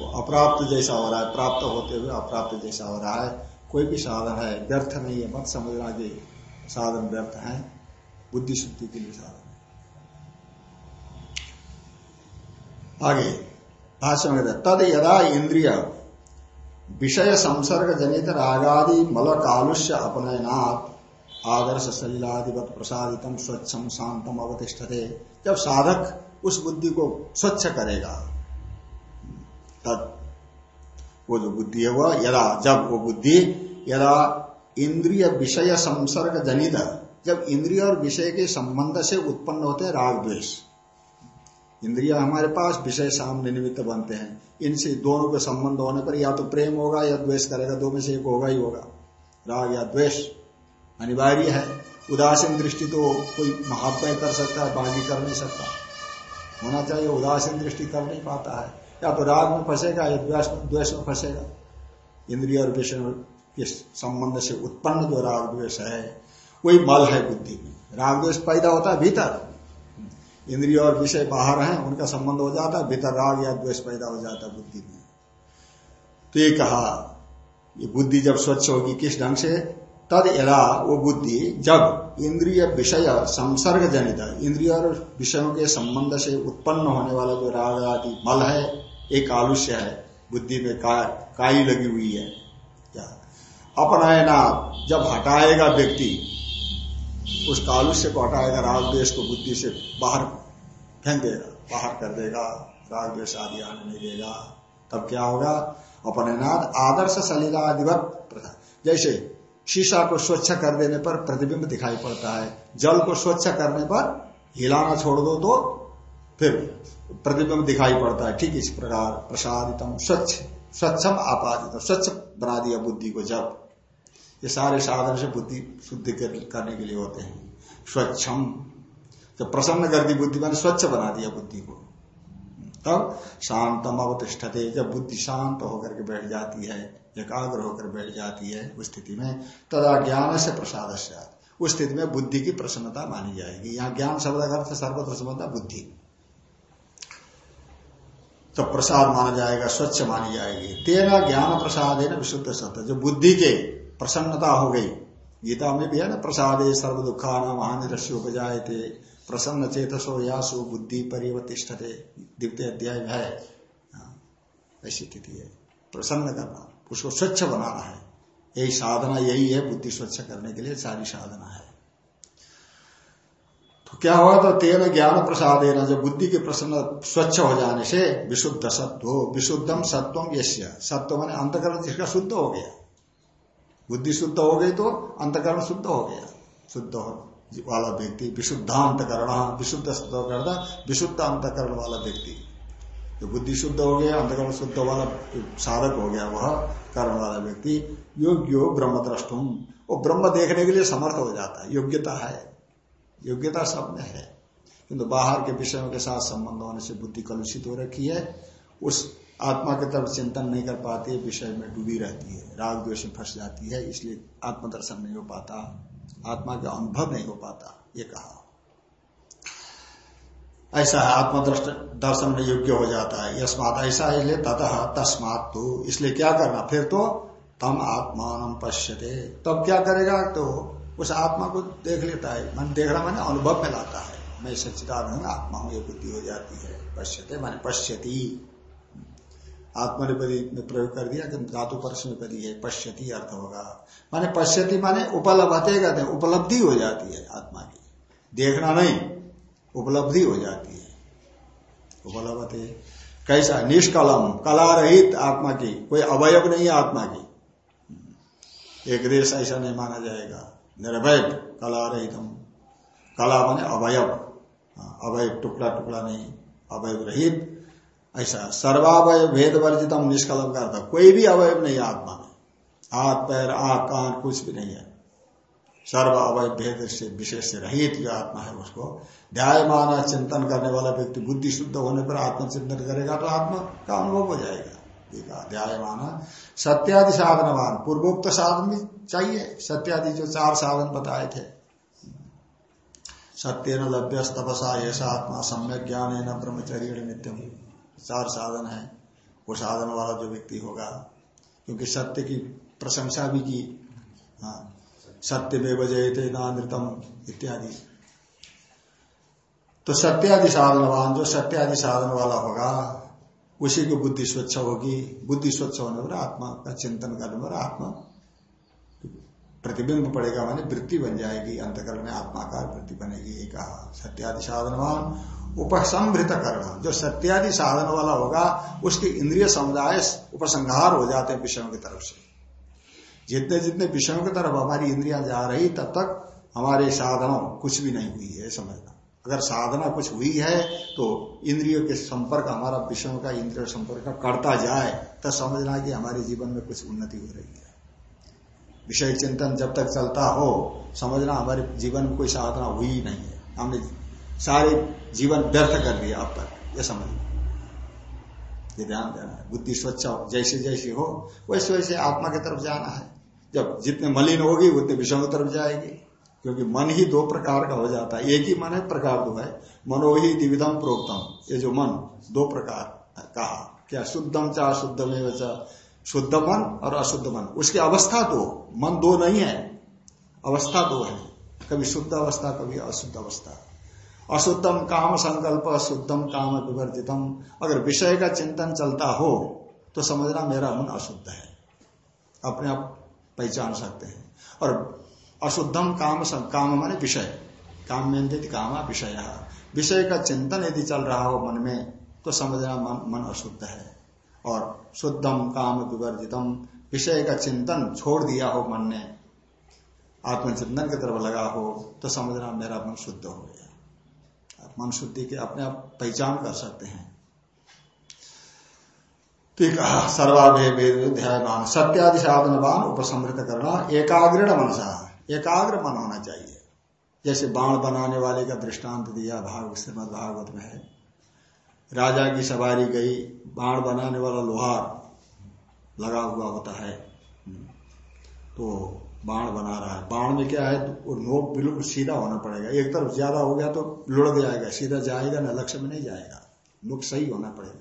वो अप्राप्त जैसा हो रहा है, प्राप्त होते हुए अप्राप्त जैसा हो रहा है। कोई भी साधन है, व्यर्थ नहीं है, मत समझना कि साधन व्यर्थ है। बुद्धि शुद्धि के लिए साधन। आगे, भाष्य तद यदा इंद्रिय विषय संसर्ग जनित रागादि मल कालुष्य अपनयनात् आदर्श शरीरादिवत प्रसादितम स्वच्छम शांतम अवतिष्ठते। जब साधक उस बुद्धि को स्वच्छ करेगा, तब वो जो बुद्धि है वह यदा, जब वो बुद्धि यदा इंद्रिय विषय संसर्ग जनित जब इंद्रिय और विषय के संबंध से उत्पन्न होते राग द्वेष। इंद्रिया हमारे पास विषय सामने निमित्त बनते हैं। इनसे दोनों के संबंध होने पर या तो प्रेम होगा या द्वेष करेगा, दो में से एक होगा ही होगा। राग या द्वेष अनिवार्य है। उदासीन दृष्टि तो कोई महात्मा कर सकता है, बागी कर नहीं सकता। होना चाहिए, उदासीन दृष्टि कर नहीं पाता है। या तो राग में फंसेगा या द्वेष द्वेष में फंसेगा। इंद्रिय और विषय के संबंध से उत्पन्न जो राग द्वेष है, वही मल है बुद्धि में। राग द्वेष पैदा होता है भीतर। इंद्रिय और विषय बाहर हैं उनका संबंध हो जाता है भीतर राग या द्वेष पैदा हो जाता है बुद्धि में। तो ये कहा ये बुद्धि जब स्वच्छ होगी किस ढंग से? तद यदा वो बुद्धि जब इंद्रिय विषय संसर्ग जनित इंद्रिय और विषयों के संबंध से उत्पन्न होने वाला जो राग आदि मल है एक आलुष्य है बुद्धि में का, काई लगी हुई है क्या अपनायना जब हटाएगा व्यक्ति उस कालुष्य को हटाएगा राग देश को बुद्धि से बाहर फेंक देगा, बाहर कर देगा राग देश आदि आने नहीं देगा। तब क्या होगा? अपने नाथ आदर्श सलीलादिवत जैसे शीशा को स्वच्छ कर देने पर प्रतिबिंब दिखाई पड़ता है, जल को स्वच्छ करने पर हिलाना छोड़ दो तो फिर प्रतिबिंब दिखाई पड़ता है। ठीक इस प्रकार प्रसादितम स्वच्छ, स्वच्छम आपादित, स्वच्छ बना दिया बुद्धि को जब। ये सारे साधन से बुद्धि शुद्ध करने के लिए होते हैं। स्वच्छम। जब प्रसन्न कर दी बुद्धि, मैंने स्वच्छ बना दिया बुद्धि को। तब शांतम अवतिष्ठते। जब बुद्धि शांत होकर के बैठ जाती है, एकाग्र होकर बैठ जाती है, उस स्थिति में तदा ज्ञान से प्रसाद उस स्थिति में बुद्धि की प्रसन्नता मानी जाएगी। यहाँ ज्ञान शब्द का अर्थ सर्वत्र समझता बुद्धि। तो प्रसाद माना जाएगा, स्वच्छ मानी जाएगी। तेना ज्ञान प्रसाद है ना विशुद्ध सत्य जो बुद्धि के प्रसन्नता हो गई। गीता में भी है ना प्रसाद सर्व दुखा न महानिरस्य उपजाए थे प्रसन्न चेतसो यासु बुद्धि परिवर्तिष्ठते द्वितीय अध्याय है। हाँ, ऐसी स्थिति है। प्रसन्न करना उसको स्वच्छ बनाना है। यही साधना यही है बुद्धि स्वच्छ करने के लिए सारी साधना है। तो क्या हुआ तो तेन ज्ञान प्रसाद है ना जब बुद्धि के प्रसन्न स्वच्छ हो जाने से विशुद्ध सत्व विशुद्धम सत्वम यश्य सत्व मैंने अंतकरण जिसका शुद्ध हो गया। बुद्धि शुद्ध हो गई तो अंतकरण शुद्ध हो गया। शुद्ध वाला व्यक्ति विशुद्धांतकरण विशुद्ध शुद्ध करता विशुद्ध अंतकरण वाला व्यक्ति। जो बुद्धि शुद्ध हो गया, अंतकरण शुद्ध वाला साधक हो गया, वह कर्ण वाला व्यक्ति, योग्यो ब्रह्म द्रष्टुम वो ब्रह्म देखने के लिए समर्थ हो जाता है, योग्यता है। योग्यता सब में है। किंतु बाहर के विषयों के साथ संबंध होने से बुद्धि कलुषित हो रखी है। उस आत्मा की तरफ़ चिंतन नहीं कर पाती, विषय में डूबी रहती है, राग द्वेष में फंस जाती है, इसलिए आत्मदर्शन नहीं हो पाता, आत्मा का अनुभव नहीं हो पाता, ये कहा। ऐसा है, आत्मदृष्ट दर्शन में योग्य हो जाता है, यस्मात ऐसा इसलिए ततः तस्मात तो इसलिए क्या करना, फिर तो तम आत्मान पश्यते, तब क्या करेगा तो उस आत्मा को देख लेता है, मन देखना मैंने अनुभव में लाता है, मैं सच्चिदानंद आत्मा ये बुद्धि हो जाती है, पश्यते, मैंने पश्यती। आत्मनिपदी में प्रयोग कर दिया कि धातु परस्मपदी है पश्यति अर्थ होगा। माने पश्यति माने उपलब्धते कहते हैं उपलब्धि हो जाती है आत्मा की। देखना नहीं उपलब्धि हो जाती है। उपलब्धते कैसा? निष्कलम कला रहित आत्मा की कोई अवयव नहीं है आत्मा की। एक देश ऐसा नहीं माना जाएगा। निर्भय कला रहित कला माने अवयव। हाँ, अवयव टुकड़ा टुकड़ा नहीं अवयव रहित। ऐसा सर्वावय भेद वर्जितम निष्कलम का अर्थ कोई भी अवयव नहीं है आत्मा में। हाथ, पैर, आख, कान, कुछ भी नहीं है। सर्व अवय भेद से विशेष से रहित जो आत्मा है, उसको ध्यायमान चिंतन करने वाला व्यक्ति बुद्धि शुद्ध होने पर आत्मचिंतन करेगा तो आत्मा का अनुभव हो जाएगा। ध्यायमान सत्यादि साधनवान, पूर्वोक्त साधन भी चाहिए। सत्यादि जो चार साधन बताए थे। सत्य न लभ्य तपसा ऐसा आत्मा सम्यक ज्ञान है न ब्रह्मचर्य नित्यम। चार साधन है, वो साधन वाला जो व्यक्ति होगा, क्योंकि सत्य की प्रशंसा भी की। हाँ सत्य में थे नानृतम इत्यादि। तो सत्यादि साधनवान जो सत्यादि साधन वाला होगा, उसी की बुद्धि स्वच्छ होगी। बुद्धि स्वच्छ होने पर आत्मा का चिंतन करने पर आत्मा प्रतिबिंब पड़ेगा, माने वृत्ति बन जाएगी, अंतकरण में आत्माकार वृत्ति बनेगी। ये कहा, सत्यादि साधनवान उपसंभृत करना जो सत्यादि साधन वाला होगा, उसके इंद्रिय समुदाय उपसंहार हो जाते हैं विषयों की तरफ़ से। जितने जितने विषयों की तरफ़ हमारी इंद्रिया जा रही, तब तक हमारे साधनों कुछ भी नहीं हुई है, समझना। अगर साधना कुछ हुई है तो इंद्रियों के संपर्क, हमारा विषयों का इंद्रिय संपर्क करता जाए, तब समझना कि हमारे जीवन में कुछ उन्नति हो रही है। विषय चिंतन जब तक चलता हो, समझना हमारे जीवन में कोई साधना हुई नहीं है। हमने सारे जीवन व्यर्थ कर दिया अब तक यह समझ ये ध्यान देना है। बुद्धि स्वच्छ हो, जैसे जैसे हो, वैसे वैसे आत्मा की तरफ़ जाना है। जब जितने मलिन होगी, उतने विषयों की तरफ़ जाएगी। क्योंकि मन ही दो प्रकार का हो जाता है। एक ही मन है, प्रकार दो है। मनो ही दिविधम प्रोक्तम। ये जो मन, दो प्रकार कहा, क्या शुद्धम चा शुद्ध में शुद्ध मन और अशुद्ध मन। उसकी अवस्था दो। मन दो नहीं है। अवस्था दो है। कभी शुद्ध अवस्था, कभी अशुद्ध अवस्था। अशुद्धम काम संकल्प शुद्धम काम विवर्जितम अगर विषय का चिंतन चलता हो तो समझना मेरा मन अशुद्ध है। अपने आप पहचान सकते हैं। और अशुद्धम काम काम माने विषय। काम में काम विषय विषय का चिंतन यदि चल रहा हो मन में तो समझना मन, मन अशुद्ध है। और शुद्धम काम विवर्जितम विषय का चिंतन छोड़ दिया हो मन ने आत्मचिंतन की तरफ़ लगा हो तो समझना मेरा मन शुद्ध हो गया। मन शुद्धि के अपने आप पहचान कर सकते हैं। ठीक है सर्वाभे ध्यान सत्यादि साधनवान उपसमृत करना, एकाग्र मनसा, एकाग्र मन होना चाहिए। जैसे बाण बनाने वाले का दृष्टांत दिया भाग, श्रीमद भागवत में है। राजा की सवारी गई, बाण बनाने वाला लोहार लगा हुआ होता है। तो बाण बना रहा है। बाण में क्या है? तो नोक बिल्कुल सीधा होना पड़ेगा। एक तरफ़ ज़्यादा हो गया तो लुढ़ जाएगा, सीधा जाएगा, ना लक्ष्य में नहीं जाएगा। नुक सही होना पड़ेगा।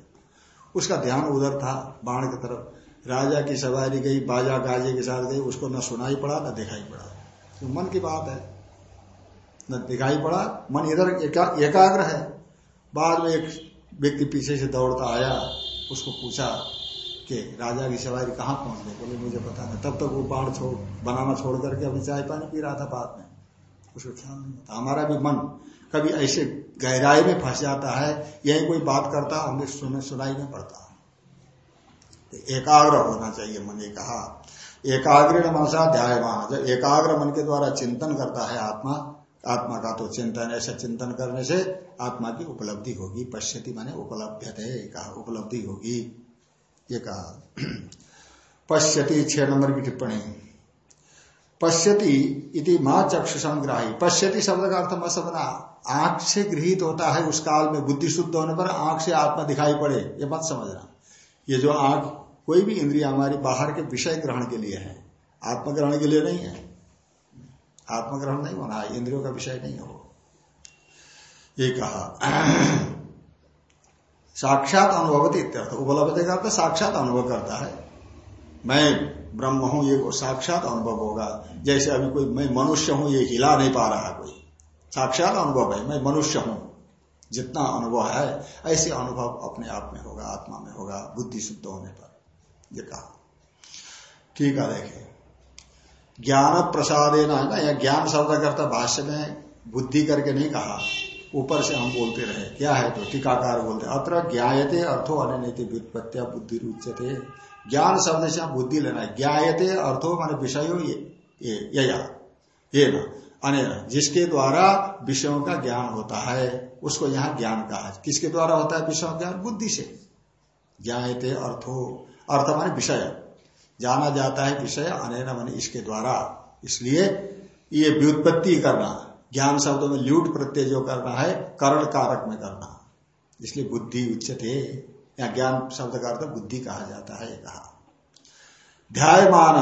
उसका ध्यान उधर था, बाण की तरफ़। राजा की सवारी गई, बाजा गाजे के साथ गई, उसको न सुनाई पड़ा, न दिखाई पड़ा। तो मन की बात है। न दिखाई पड़ा, मन इधर एकाग्र है। बाद में एक व्यक्ति पीछे से दौड़ता आया, उसको पूछा कि राजा की सवारी कहाँ पहुँच गई बोले मुझे पता नहीं। तब तक वो बाढ़ छोड़, बनाना छोड़ करके अभी चाय पानी पी रहा था बाद में। उसको ख्याल नहीं होता हमारा भी मन कभी ऐसे गहराई में फंस जाता है, यही कोई बात करता हमें सुने, सुनाई नहीं पड़ता। तो एकाग्र होना चाहिए मन ने कहा एकाग्र मनसा ध्यायमान जब एकाग्र मन के द्वारा चिंतन करता है आत्मा आत्मा का तो चिंतन, ऐसा चिंतन करने से आत्मा की उपलब्धि होगी। पश्यति माने उपलब्ध कहा उपलब्धि होगी। ये कहा। पश्यति छह नंबर की टिप्पणी। पश्यति इति माँ चक्षु संग्राही पश्यति शब्द का अर्थ मत समझना आँख से गृहित होता है उस काल में बुद्धि शुद्ध होने पर आँख से आत्मा दिखाई पड़े, ये मत समझना। ये जो आँख कोई भी इंद्रिया हमारी बाहर के विषय ग्रहण के लिए है, आत्मग्रहण के लिए नहीं है। आत्मग्रहण नहीं होना है इंद्रियों का विषय नहीं हो। ये कहा। साक्षात अनुभवती इत्यर्थ। उपलब्धि का साक्षात अनुभव करता है। मैं ब्रह्म हूँ, ये साक्षात अनुभव होगा। जैसे अभी कोई, मैं मनुष्य हूँ, ये हिला नहीं पा रहा कोई। साक्षात अनुभव है, मैं मनुष्य हूँ। जितना अनुभव है, ऐसे अनुभव अपने आप में होगा, आत्मा में होगा, बुद्धि शुद्ध होने पर। ये कहा। ठीक है देखे ज्ञान प्रसाद है ना, या ज्ञान शब्द करता, भाष्य में बुद्धि करके नहीं कहा। ऊपर से हम बोलते रहे, क्या है तो टीकाकार बोलते अत्र ज्ञाते अर्थो अनिति व्युत्पत्तिया बुद्धि रुचते ज्ञान शब्द से बुद्धि लेना है ज्ञाते अर्थो मान विषय ये, या ना, अने जिसके द्वारा विषयों का ज्ञान होता है, उसको यहाँ ज्ञान कहा किसके द्वारा होता है विषयों ज्ञान? बुद्धि से। ज्ञाते अर्थो, अर्थ माने विषय। जाना जाता है विषय अनेन मान इसके द्वारा। इसलिए ये व्युत्पत्ति करना ज्ञान शब्दों में ल्यूट प्रत्यय जो करना है, करण कारक में करना। इसलिए बुद्धि उच्चते, या ज्ञान शब्द का अर्थ बुद्धि कहा जाता है कहा। ध्यायमान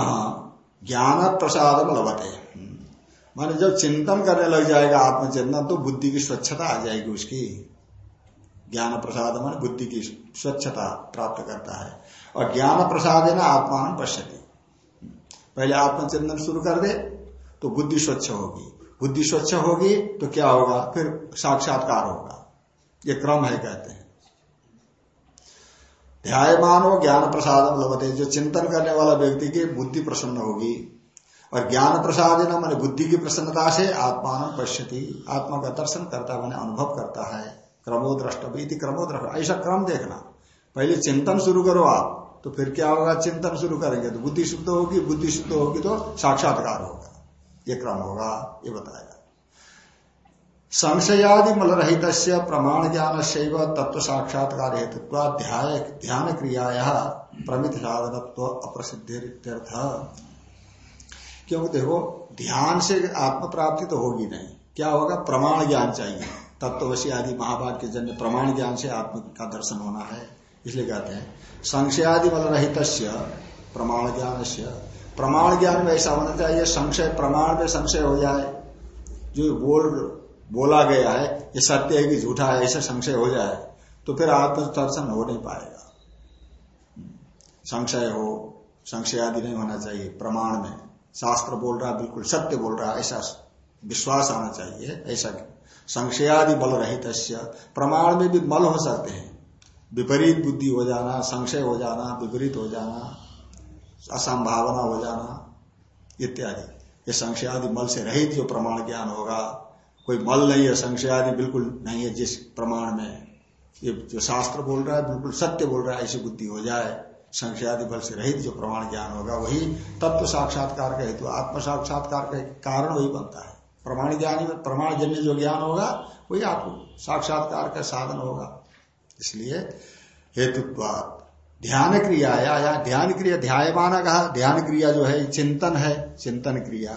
ज्ञान प्रसाद लभते। माने जब चिंतन करने लग जाएगा आत्मचिंतन तो बुद्धि की स्वच्छता आ जाएगी उसकी। ज्ञान प्रसाद मान बुद्धि की स्वच्छता प्राप्त करता है। और ज्ञान प्रसाद है ना, आत्मान पश्यति। पहले आत्मचिंतन शुरू कर दे तो बुद्धि स्वच्छ होगी। बुद्धि स्वच्छ होगी तो क्या होगा? फिर साक्षात्कार होगा। ये क्रम है कहते हैं। ध्यायमान हो ज्ञान प्रसाद लभते। जो चिंतन करने वाला व्यक्ति की बुद्धि प्रसन्न होगी और ज्ञान प्रसाद ना मैंने बुद्धि की प्रसन्नता से आत्मान पश्यति। आत्मा का दर्शन करता मैंने अनुभव करता है। क्रमो द्रष्टव्य क्रमो द्रष्ट ऐसा क्रम देखना। पहले चिंतन शुरू करो आप तो फिर क्या होगा? चिंतन शुरू करेंगे तो बुद्धि शुद्ध होगी, बुद्धि शुद्ध होगी तो साक्षात्कार होगा। ये क्रम होगा, ये बताया संशयादि मल रहित प्रमाण ज्ञान शैव तत्व साक्षात्कार हेतु ध्यान क्रिया प्रमित साधन अप्रसिद्ध क्योंकि देखो, ध्यान से आत्म प्राप्ति तो होगी नहीं। क्या होगा? प्रमाण ज्ञान चाहिए। तत्वशी आदि महाभाग के जन्य प्रमाण ज्ञान से आत्म का दर्शन होना है। इसलिए कहते हैं, संशयादि बल रहित प्रमाण ज्ञान से प्रमाण ज्ञान में ऐसा होना चाहिए संशय, प्रमाण में संशय हो जाए। जो बोल, बोला गया है, ये सत्य है कि झूठा है, ऐसा संशय हो जाए तो फिर आत्मदर्शन हो नहीं पाएगा। संशय हो, संशय आदि नहीं होना चाहिए प्रमाण में। शास्त्र बोल रहा, बिल्कुल सत्य बोल रहा, ऐसा विश्वास आना चाहिए, ऐसा संशयादि बल रहित प्रमाण में भी मल हो सकते हैं। विपरीत बुद्धि हो जाना, संशय हो जाना, विपरीत हो जाना असंभावना हो जाना, इत्यादि। ये संशयादि मल से रहित जो प्रमाण ज्ञान होगा, कोई मल नहीं है, संशयादि बिल्कुल नहीं है जिस प्रमाण में। ये जो शास्त्र बोल रहा है, बिल्कुल सत्य बोल रहा है, ऐसी बुद्धि हो जाए संशय आदि बल से रहित जो प्रमाण ज्ञान होगा, वही तत्व साक्षात्कार का हेतु आत्म साक्षात्कार का कारण वही बनता है। प्रमाण ज्ञानी में प्रमाण जन्य जो ज्ञान होगा, वही आपको साक्षात्कार का साधन होगा। इसलिए हेतुत्वाद ध्यान क्रिया या, या ध्यान क्रिया ध्यायमान कहा ध्यान क्रिया जो है चिंतन है चिंतन क्रिया।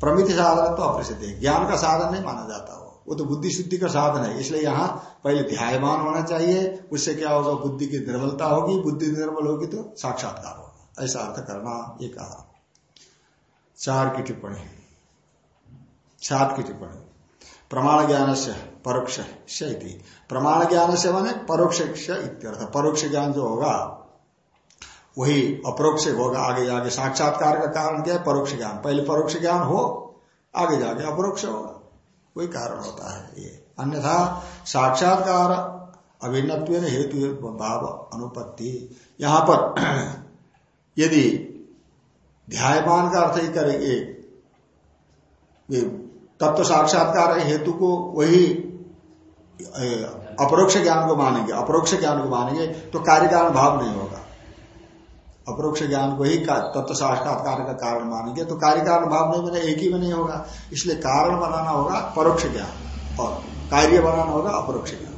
प्रमित साधन तो अप्रसिद्ध है ज्ञान का साधन नहीं माना जाता हो वो तो बुद्धि शुद्धि का साधन है इसलिए यहाँ पहले ध्यायमान होना चाहिए उससे क्या होगा बुद्धि की निर्बलता होगी बुद्धि निर्बल होगी तो साक्षात्कार होगा। ऐसा अर्थ करना ये कहा। चार की टिप्पणी। सात की टिप्पणी। प्रमाण ज्ञान से परोक्ष प्रमाण ज्ञान से माने परोक्ष परोक्ष ज्ञान जो होगा, वही अप्रोक्ष होगा, आगे जाके साक्षात्कार का कारण क्या है? परोक्ष ज्ञान पहले परोक्ष ज्ञान हो, आगे जाके अपरोक्ष होगा। वही कारण होता है ये। अन्यथा साक्षात्कार अभिन्नत्व हेतु भाव अनुपत्ति। यहाँ पर यदि ध्यायमान का अर्थ ही करेंगे तत्व साक्षात्कार हेतु को वही अपरोक्ष ज्ञान को मानेंगे। अपरोक्ष ज्ञान को मानेंगे तो कार्य कारण भाव नहीं होगा। अपरोक्ष ज्ञान को ही तत्व साक्षात्कार का कारण मानेंगे तो कार्य कारण भाव नहीं बने, एक ही में नहीं होगा। इसलिए कारण बनाना होगा परोक्ष ज्ञान और कार्य बनाना होगा अपरोक्ष ज्ञान।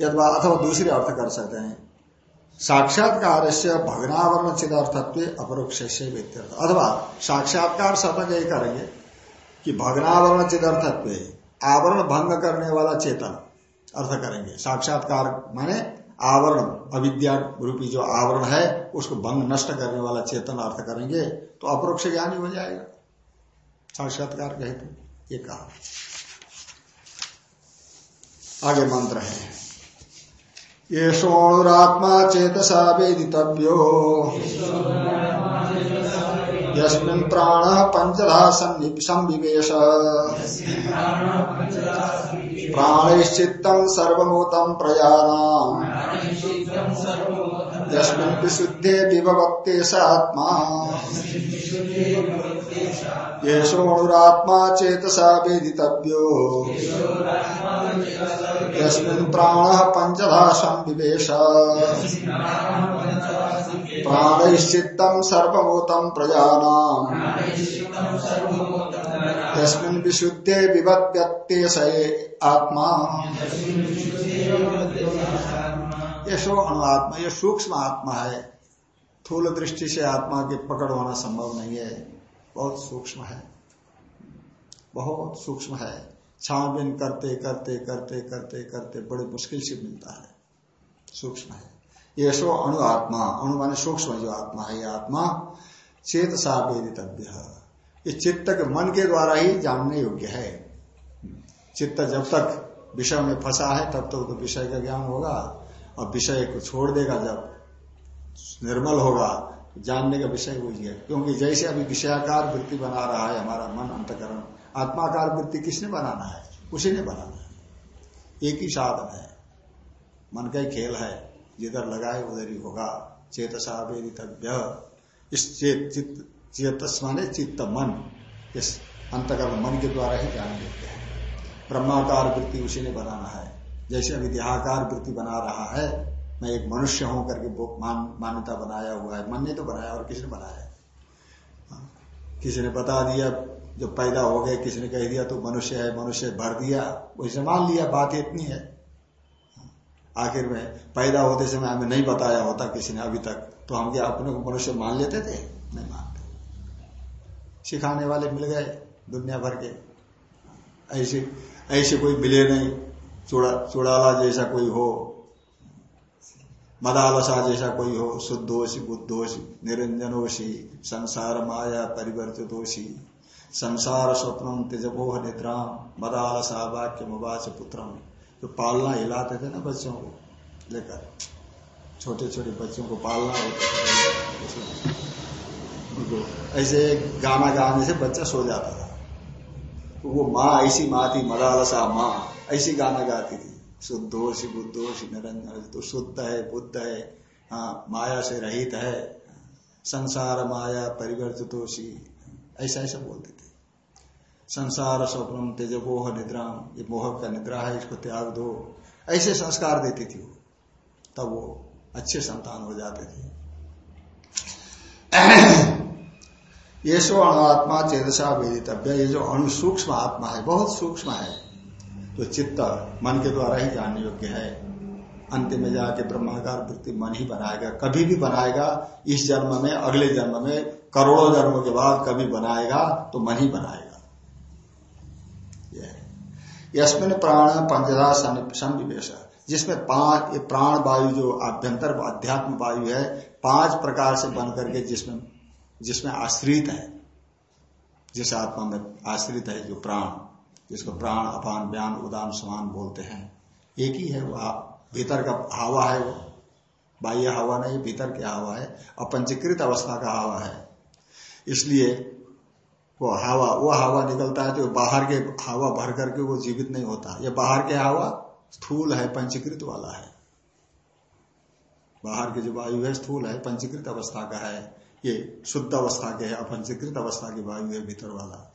ये अथवा दूसरे अर्थ कर सकते हैं। साक्षात्कार से भगनावरण चिदार्थत्व अपरोक्ष से अथवा साक्षात्कार शतक यही करेंगे कि भगनावरण चिदार्थत्व आवरण भंग करने वाला चेतन, अर्थ करेंगे। साक्षात्कार माने आवरण, अविद्या रूपी जो आवरण है, उसको भंग नष्ट करने वाला चेतन अर्थ करेंगे तो अपरोक्ष ज्ञानी हो जाएगा। साक्षात्कार कहे तो ये कहा। आगे मंत्र है। ये सोणुरात्मा चेतसा वेदितव्यो। यस्मिन् प्राण पंचधा संविवेश। प्राणश्चित्तम सर्वमूतम प्रयाणाम यस्मिन् विशुद्धे विभवक्ते स आत्मा येषोणुरात्मा चेतसा वेदितव्यो। यस्मिन् प्राणः पंचधा संविवेश प्राणश्चित्तम सर्वभूतम प्रजानाम। यस्मिन् विशुद्धे स आत्मा। यशो अणुआत्मा ये सूक्ष्म आत्मा है। थूल दृष्टि से आत्मा के पकड़ होना संभव नहीं है। बहुत सूक्ष्म है। बहुत सूक्ष्म है। छानबीन करते करते करते करते करते बड़े मुश्किल से मिलता है। सूक्ष्म है। ये सो अणु आत्मा, अणु माने सूक्ष्म जो आत्मा है। ये आत्मा चेत सा वेदितव्य ये चित्त के मन के द्वारा ही जानने योग्य है। चित्त जब तक विषय में फंसा है, तब तक तो विषय का ज्ञान होगा। और विषय को छोड़ देगा जब निर्मल होगा जानने का विषय वही है। क्योंकि जैसे अभी विषयाकार वृत्ति बना रहा है, हमारा मन अंतकरण, आत्माकार वृत्ति किसने बनाना है? उसी ने बनाना है। एक ही साधन है। मन का ही खेल है। जिधर लगाए, उधर ही होगा। चेतसा वेदितव्य। इस चेत चित्त चेतस माने चित्त मन, इस अंतकरण मन के द्वारा ही जान लेते हैं। ब्रह्माकार वृत्ति उसी ने बनाना है। जैसे अभी देहाकार वृत्ति बना रहा है मैं एक मनुष्य हूँ करके मान, मान्यता बनाया हुआ है। मन ने तो बनाया और किसने बनाया? हाँ, किसी ने बता दिया जो पैदा हो गए किसी ने कह दिया तो मनुष्य है मनुष्य भर दिया। वैसे मान लिया बात इतनी हाँ, आखिर में पैदा होते समय हमें नहीं बताया होता किसी ने अभी तक। तो हम क्या अपने को मनुष्य मान लेते थे? नहीं मानते। सिखाने वाले मिल गए दुनिया भर के। ऐसे ऐसे कोई मिले नहीं। चुड़ा, चुड़ाला जैसा कोई हो, मदालसा जैसा कोई हो, शुद्धोषी, बुद्धोषी, निरंजनोषी, संसार माया परिवर्तितोषी, संसार स्वप्नम तेजबोह निद्रा मदालसा वाक्य मुबाच पुत्रम। जो पालना हिलाते थे ना बच्चों को लेकर। छोटे छोटे बच्चों को पालना ऐसे गाना गाने से बच्चा सो जाता था। तो वो माँ, ऐसी माँ थी, मदालसा माँ। ऐसी गाना गाती थी। शुद्धोषी बुद्धोषी निरंजन तो शुद्ध है, बुद्ध है हाँ माया से रहित है, संसार माया परिवर्तितोषी, ऐसा ऐसा बोलते थे। संसार स्वप्नम तेजबोह निद्रा ये मोह का निद्रा है, इसको त्याग दो। ऐसे संस्कार देती थी वो। तब वो अच्छे संतान हो जाते थे। ये सो अणुआत्मा चेतसा, वेदितव्य, ये जो अणु सूक्ष्म आत्मा है, बहुत सूक्ष्म है। जो चित्त मन के द्वारा ही जानने योग्य है। अंतिम में जाके ब्रह्माकार वृत्ति मन ही बनाएगा, कभी भी बनाएगा, इस जन्म में, अगले जन्म में, करोड़ों जन्मों के बाद कभी बनाएगा तो मन ही बनाएगा। यशमिन प्राण पंचधा संविवेश जिसमें पाँच प्राण वायु जो आभ्यंतर अध्यात्म वायु है, पाँच प्रकार से बन करके जिसमें जिसमें आश्रित है। जिस आत्मा में आश्रित है, जो प्राण। जिसको प्राण, अपान बयान उदान, समान बोलते हैं। एक ही है वो भीतर का हवा है वो। बाह्य हवा नहीं, भीतर की हवा है? अपंजीकृत अवस्था का हवा है। इसलिए वो हवा वो हवा निकलता है तो बाहर के हवा भर करके वो जीवित नहीं होता। ये बाहर के हवा स्थूल है पंचीकृत वाला है। बाहर के जो वायु है, स्थूल है पंचीकृत अवस्था का है। ये शुद्ध अवस्था के है अपंचीकृत अवस्था की वायु है, भीतर वाला।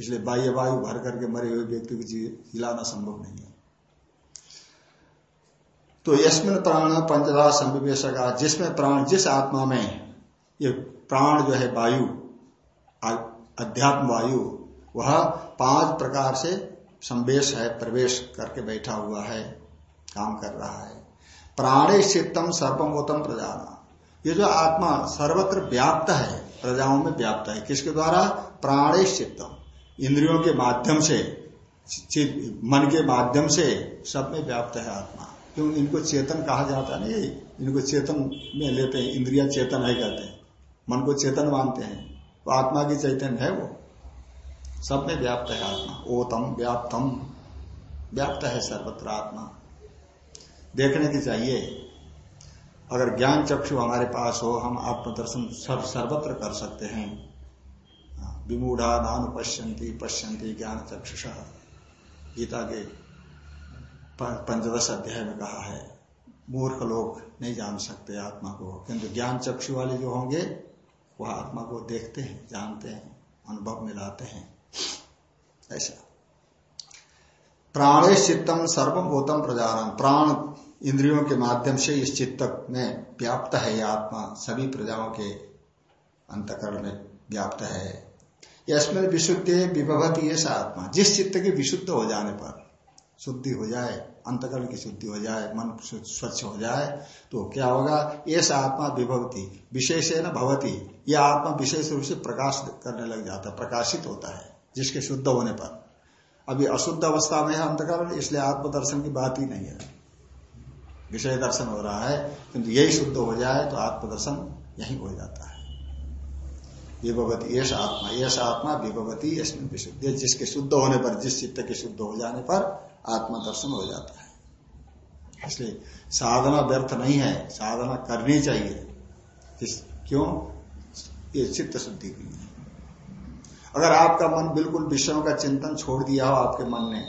इसलिए बाह्य वायु भर करके मरे हुए व्यक्ति को हिलाना संभव नहीं है। तो यशमिन प्राण पंचदा संविवेशका जिसमें प्राण जिस आत्मा में ये प्राण जो है वायु अध्यात्म वायु, वह पाँच प्रकार से संवेश है, प्रवेश करके बैठा हुआ है, काम कर रहा है। प्राणे चित्तम सर्वमोतम प्रजाना। ये जो आत्मा सर्वत्र व्याप्त है, प्रजाओं में व्याप्त है, किसके द्वारा? प्राणे चित्तम। इंद्रियों के माध्यम से मन के माध्यम से सब में व्याप्त है आत्मा। क्यों? इनको चेतन कहा जाता नहीं। इनको चेतन में लेते हैं, इंद्रिया चेतन है कहते हैं। मन को चेतन मानते हैं। तो आत्मा की चैतन्य है वो। सब में व्याप्त है आत्मा। ओतम, व्याप्तम। व्याप्त है सर्वत्र आत्मा। देखने की चाहिए, अगर ज्ञान चक्षु हमारे पास हो, हम आत्मदर्शन सर्वत्र कर सकते हैं। विमूढ़ा नान पश्यंती पश्यंती ज्ञान चक्षुष गीता के पंचदश अध्याय में कहा है मूर्ख लोग नहीं जान सकते आत्मा को, किंतु ज्ञान चक्षु वाले जो होंगे, वह आत्मा को देखते हैं, जानते हैं, अनुभव मिलाते हैं। ऐसा। प्राणेश चित्तम सर्वभूतम प्रजान प्राण इंद्रियों के माध्यम से इस चित्त में व्याप्त है यह आत्मा सभी प्रजाओं के अंतकरण में व्याप्त है। यशमें विशुद्ध विभवती ऐसा आत्मा। जिस चित्त के विशुद्ध हो जाने पर, शुद्धि हो जाए, अंतकरण की शुद्धि हो जाए, मन स्वच्छ हो जाए तो क्या होगा? ऐसा आत्मा विभवती विशेष है ना भवती। यह आत्मा विशेष रूप से प्रकाश करने लग जाता है, प्रकाशित होता है, जिसके शुद्ध होने पर। अभी अशुद्ध अवस्था में है अंतकरण, इसलिए आत्मदर्शन की बात ही नहीं है। विषय दर्शन हो रहा है, किंतु यही शुद्ध हो जाए तो आत्मदर्शन यही हो जाता है। विभवती, यश आत्मा यश आत्मा विभवती यशमिन विशुद्ध। जिसके शुद्ध होने पर, जिस चित्त के शुद्ध हो जाने पर आत्मदर्शन हो जाता है। इसलिए साधना व्यर्थ नहीं है, साधना करनी चाहिए। इस क्यों? ये चित्त शुद्धि के लिए। अगर आपका मन बिल्कुल विषयों का चिंतन छोड़ दिया हो आपके मन ने,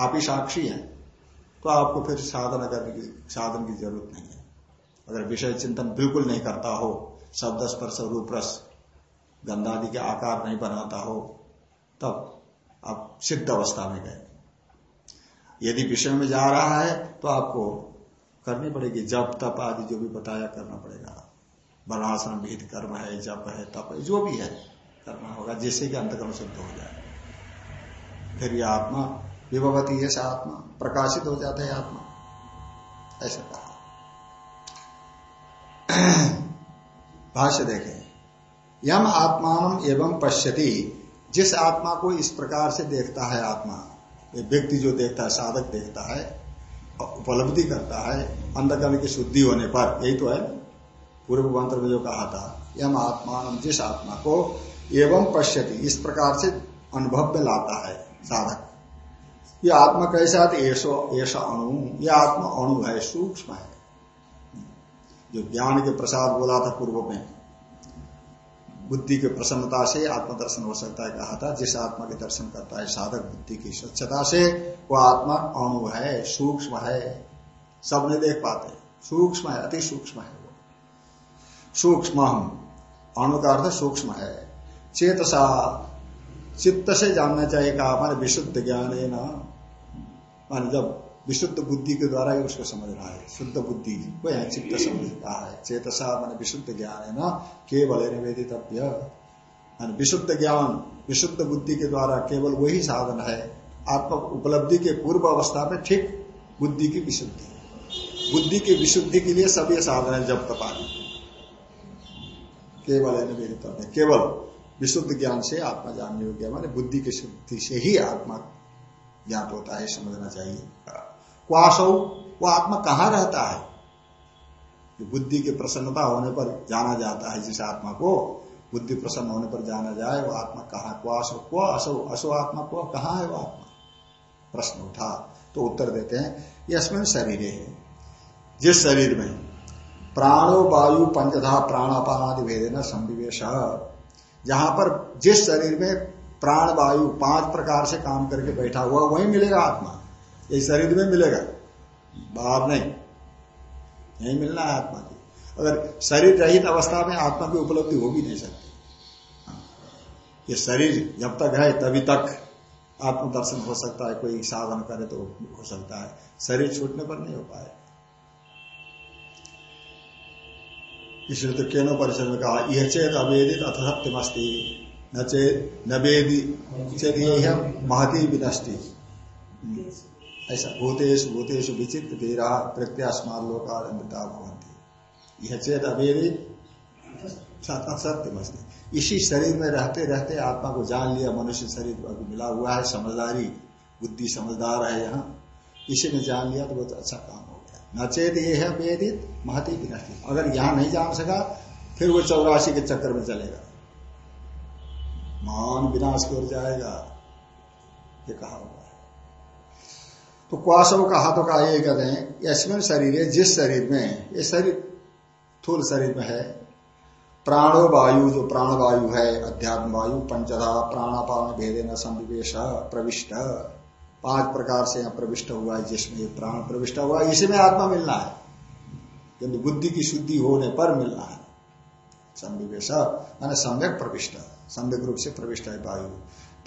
आप ही साक्षी हैं तो आपको फिर साधना करने की, साधन की ज़रूरत नहीं है। अगर विषय चिंतन बिल्कुल नहीं करता हो, शब्द स्पर्श, रूप रस गंधादि के आकार नहीं बनाता हो, तब आप सिद्ध अवस्था में गए। यदि विषय में जा रहा है तो आपको करनी पड़ेगी। जब तप आदि जो भी बताया करना पड़ेगा। वर्णाश्रम विहित कर्म है, जप है, तप है, जो भी है, करना होगा, जिससे कि अंतकर्म शुद्ध हो जाए। फिर यह आत्मा विभवती है आत्मा, प्रकाशित हो जाता है आत्मा। ऐसा कहा। भाष्य देखें। यम आत्मान एवं पश्यति। जिस आत्मा को इस प्रकार से देखता है आत्मा व्यक्ति जो देखता है, साधक देखता है, उपलब्धि करता है अंधकरण की शुद्धि होने पर, यही तो है। पूर्व मंत्र में जो कहा था, यम आत्मान जिस आत्मा को एवं पश्यति, इस प्रकार से अनुभव में लाता है साधक। ये आत्मा कैसा ऐसा अणु। ये आत्मा अणु है, सूक्ष्म है। जो ज्ञान के प्रसाद बोला था पूर्व में बुद्धि के प्रसन्नता से आत्मदर्शन हो सकता है, कहा था, जिस आत्मा के दर्शन करता है साधक बुद्धि की स्वच्छता से, वो आत्मा अणु है, सूक्ष्म है, सब नहीं देख पाते। सूक्ष्म है, अति सूक्ष्म है वो। सूक्ष्म अणु का अर्थ सूक्ष्म है। चेतसा, चित्त से जानना चाहिए, कहा हमारे विशुद्ध ज्ञान है ना। मान जब विशुद्ध बुद्धि के द्वारा ही उसको समझ रहा है। शुद्ध बुद्धि को यहाँ चित्त समझ कहा है। चेतसा मान विशुद्ध ज्ञान है ना? केवल निवेदित विशुद्ध ज्ञान, विशुद्ध बुद्धि के द्वारा केवल वही साधन है। आत्म उपलब्धि के पूर्व अवस्था में ठीक बुद्धि की विशुद्धि। बुद्धि की विशुद्धि के लिए सभी साधन है जब तपानी केवल है निवेदित केवल विशुद्ध ज्ञान से आत्मा जानने योग्य माने बुद्धि की शुद्धि से ही आत्मा ज्ञात होता है, समझना चाहिए। क्वासौ वो आत्मा कहाँ रहता है? बुद्धि की प्रसन्नता होने पर जाना जाता है, जिस आत्मा को बुद्धि प्रसन्न होने पर जाना जाए, वो आत्मा कहा को असो को असो असो आत्मा को कहाँ है वो आत्मा? प्रश्न उठा तो उत्तर देते हैं यशमिन शरीर है। जिस शरीर में प्राणो, वायु, पंचधा, प्राणापानादि भेदे न संविवेश, जहाँ पर जिस शरीर में प्राण, वायु पाँच प्रकार से काम करके बैठा हुआ, वही मिलेगा आत्मा। ये शरीर में मिलेगा। बाहर नहीं। यही मिलना है आत्मा की। अगर शरीर रहित अवस्था में आत्मा की उपलब्धि हो भी नहीं सकती। ये शरीर जब तक है, तभी तक आत्मदर्शन हो सकता है, कोई साधन करे तो हो सकता है। शरीर छूटने पर नहीं हो पाए। इसलिए तो केनो परिषद में कहा, यह चेत अवेदित अथ सत्यमस्ती। न चेत नवेदी चेत महती विनष्टि। ऐसा भूतेश भूतेश विचित्र धीरा प्रत्यास्मा लोका भवंती यह चेत अवेदित सत्यमस्ती इसी शरीर में रहते रहते आत्मा को जान लिया, मनुष्य शरीर को मिला हुआ है, समझदारी, बुद्धि समझदार है यहाँ। इसी में जान लिया तो बहुत अच्छा काम हो गया। नचेत ये है वेदित महती विनष्टि अगर यहाँ नहीं जान सका, फिर वो चौरासी के चक्कर में चलेगा। मान विनाश की ओर जाएगा। ये कहा हुआ। तो क्वासव का हाथों का ये कहते हैं यशमिन शरीर है, जिस शरीर में, ये शरीर थूल शरीर में है। प्राणो वायु, जो प्राण वायु है, अध्यात्म वायु, पंचधा, प्राणापान भेदे न संविवेश, प्रविष्ट। पाँच प्रकार से यहाँ प्रविष्ट हुआ है, जिसमें प्राण प्रविष्ट हुआ है। इसी में आत्मा मिलना है। किंतु बुद्धि की शुद्धि होने पर मिलना है। संविवेश, मैंने सम्यक प्रविष्ट, सम्यक रूप से प्रविष्ट है वायु।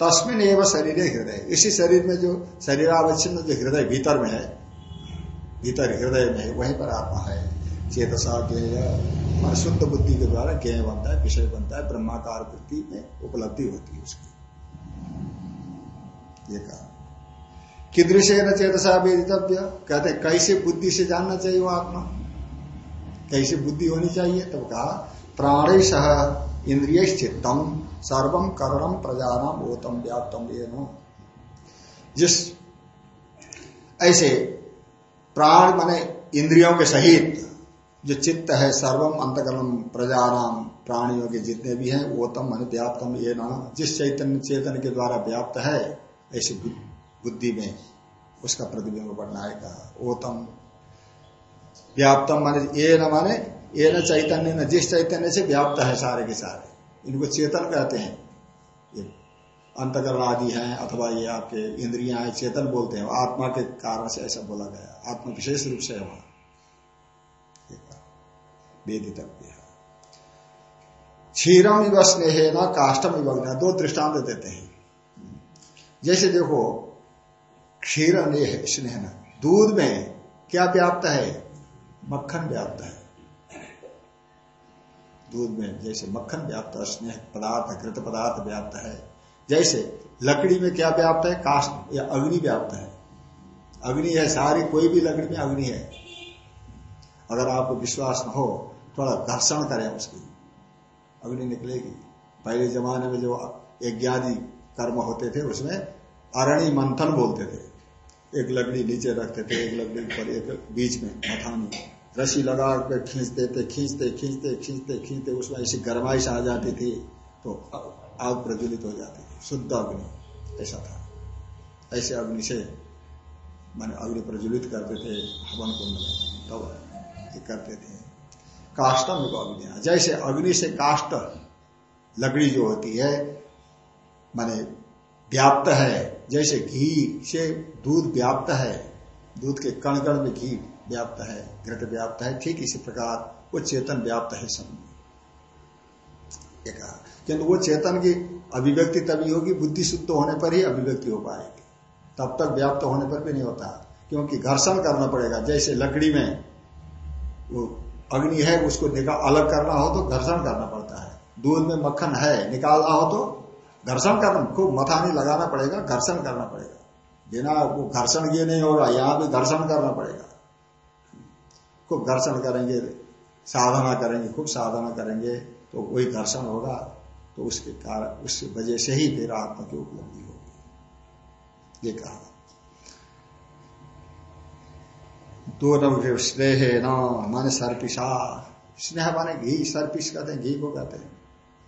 तस्मिन एवं शरीर हृदय। इसी शरीर में जो शरीरावच्छिन्न जो हृदय भीतर में है, भीतर हृदय में, वहीं पर आत्मा है। चेतसा, ज्ञेय, मान शुद्ध बुद्धि के द्वारा ज्ञ बनता है, विषय बनता है, ब्रह्माकार वृत्ति में उपलब्धि होती है उसकी। ये कहा। कीदृश न चेतसा वेदितव्य। कहते कैसे बुद्धि से जानना चाहिए वो आत्मा? कैसे बुद्धि होनी चाहिए? तब कहा, प्राण सह इंद्रिय चित्तम सर्वम करणम प्रजानम ओतम व्याप्तम ये जिस ऐसे प्राण माने इंद्रियों के सहित जो चित्त है सर्वम अंतकरण प्रजानाम प्राणियों के जितने भी हैं वो तम मन व्याप्तम ये न जिस चैतन्य, चेतन के द्वारा व्याप्त है, ऐसे बुद्धि में उसका प्रतिबिंब बनना है कहा ओतम व्याप्तम माने ये न माने ये न चैतन्य, न जिस चैतन्य से व्याप्त है सारे के सारे। इनको चेतन कहते हैं। ये अंतकरण आदि है, अथवा ये आपके इंद्रिया है, चेतन बोलते हैं। आत्मा के कारण से ऐसा बोला गया आत्मा विशेष रूप से है वहाँ। वेदितव्य क्षीरम इव स्नेह न काष्टम इव दो दृष्टांत देते हैं। जैसे देखो क्षीर स्नेह दूध में क्या व्याप्त है? मक्खन व्याप्त है। दूध में, जैसे मक्खन व्याप्त है, स्नेह पदार्थ घृत पदार्थ व्याप्त है। जैसे लकड़ी में क्या व्याप्त है? काष्ट या अग्नि व्याप्त है। अग्नि है, सारी, कोई भी लकड़ी में अग्नि है। अगर आपको विश्वास न हो, थोड़ा घर्षण करें उसकी। अग्नि निकलेगी। पहले जमाने में जो यज्ञादि कर्म होते थे, उसमें अरणी मंथन बोलते थे। एक लकड़ी नीचे रखते थे, एक लकड़ी पर एक बीच में मथानी। रसी लगा कर खींचते थे, खींचते खींचते खींचते खींचते उसमें ऐसी गर्माइश आ जाती थी तो आग प्रज्वलित हो जाती थी, शुद्ध अग्नि, ऐसा था। ऐसे अग्नि से मैंने अग्नि प्रज्वलित करते थे हवन कुंड में, तब ये करते थे। काष्टम को अग्नि जैसे अग्नि से काष्ट लकड़ी जो होती है, माने व्याप्त है, जैसे घी से दूध व्याप्त है, दूध के कण कण में घी व्याप्त है घृत व्याप्त है, ठीक इसी प्रकार वो चेतन व्याप्त है सब कहा। किंतु वो चेतन की अभिव्यक्ति तभी होगी, बुद्धि शुद्ध होने पर ही अभिव्यक्ति हो पाएगी। तब तक व्याप्त होने पर भी नहीं होता, क्योंकि घर्षण करना पड़ेगा। जैसे लकड़ी में वो अग्नि है, उसको निकाल, अलग करना हो तो घर्षण करना पड़ता है। दूध में मक्खन है निकालना हो तो घर्षण करना, खूब मथानी लगाना पड़ेगा, घर्षण करना पड़ेगा। बिना वो घर्षण ये नहीं होगा, यहाँ भी घर्षण करना पड़ेगा। खूब घर्षण करेंगे, साधना करेंगे, खूब साधना करेंगे तो वही घर्षण होगा तो उसके कारण उस वजह से ही फिर आत्मा की उपलब्धि होगी। ये कहा। दो स्नेह न, माने सर्पिशा। स्नेह माने घी, सर्पिश कहते हैं, घी को कहते हैं।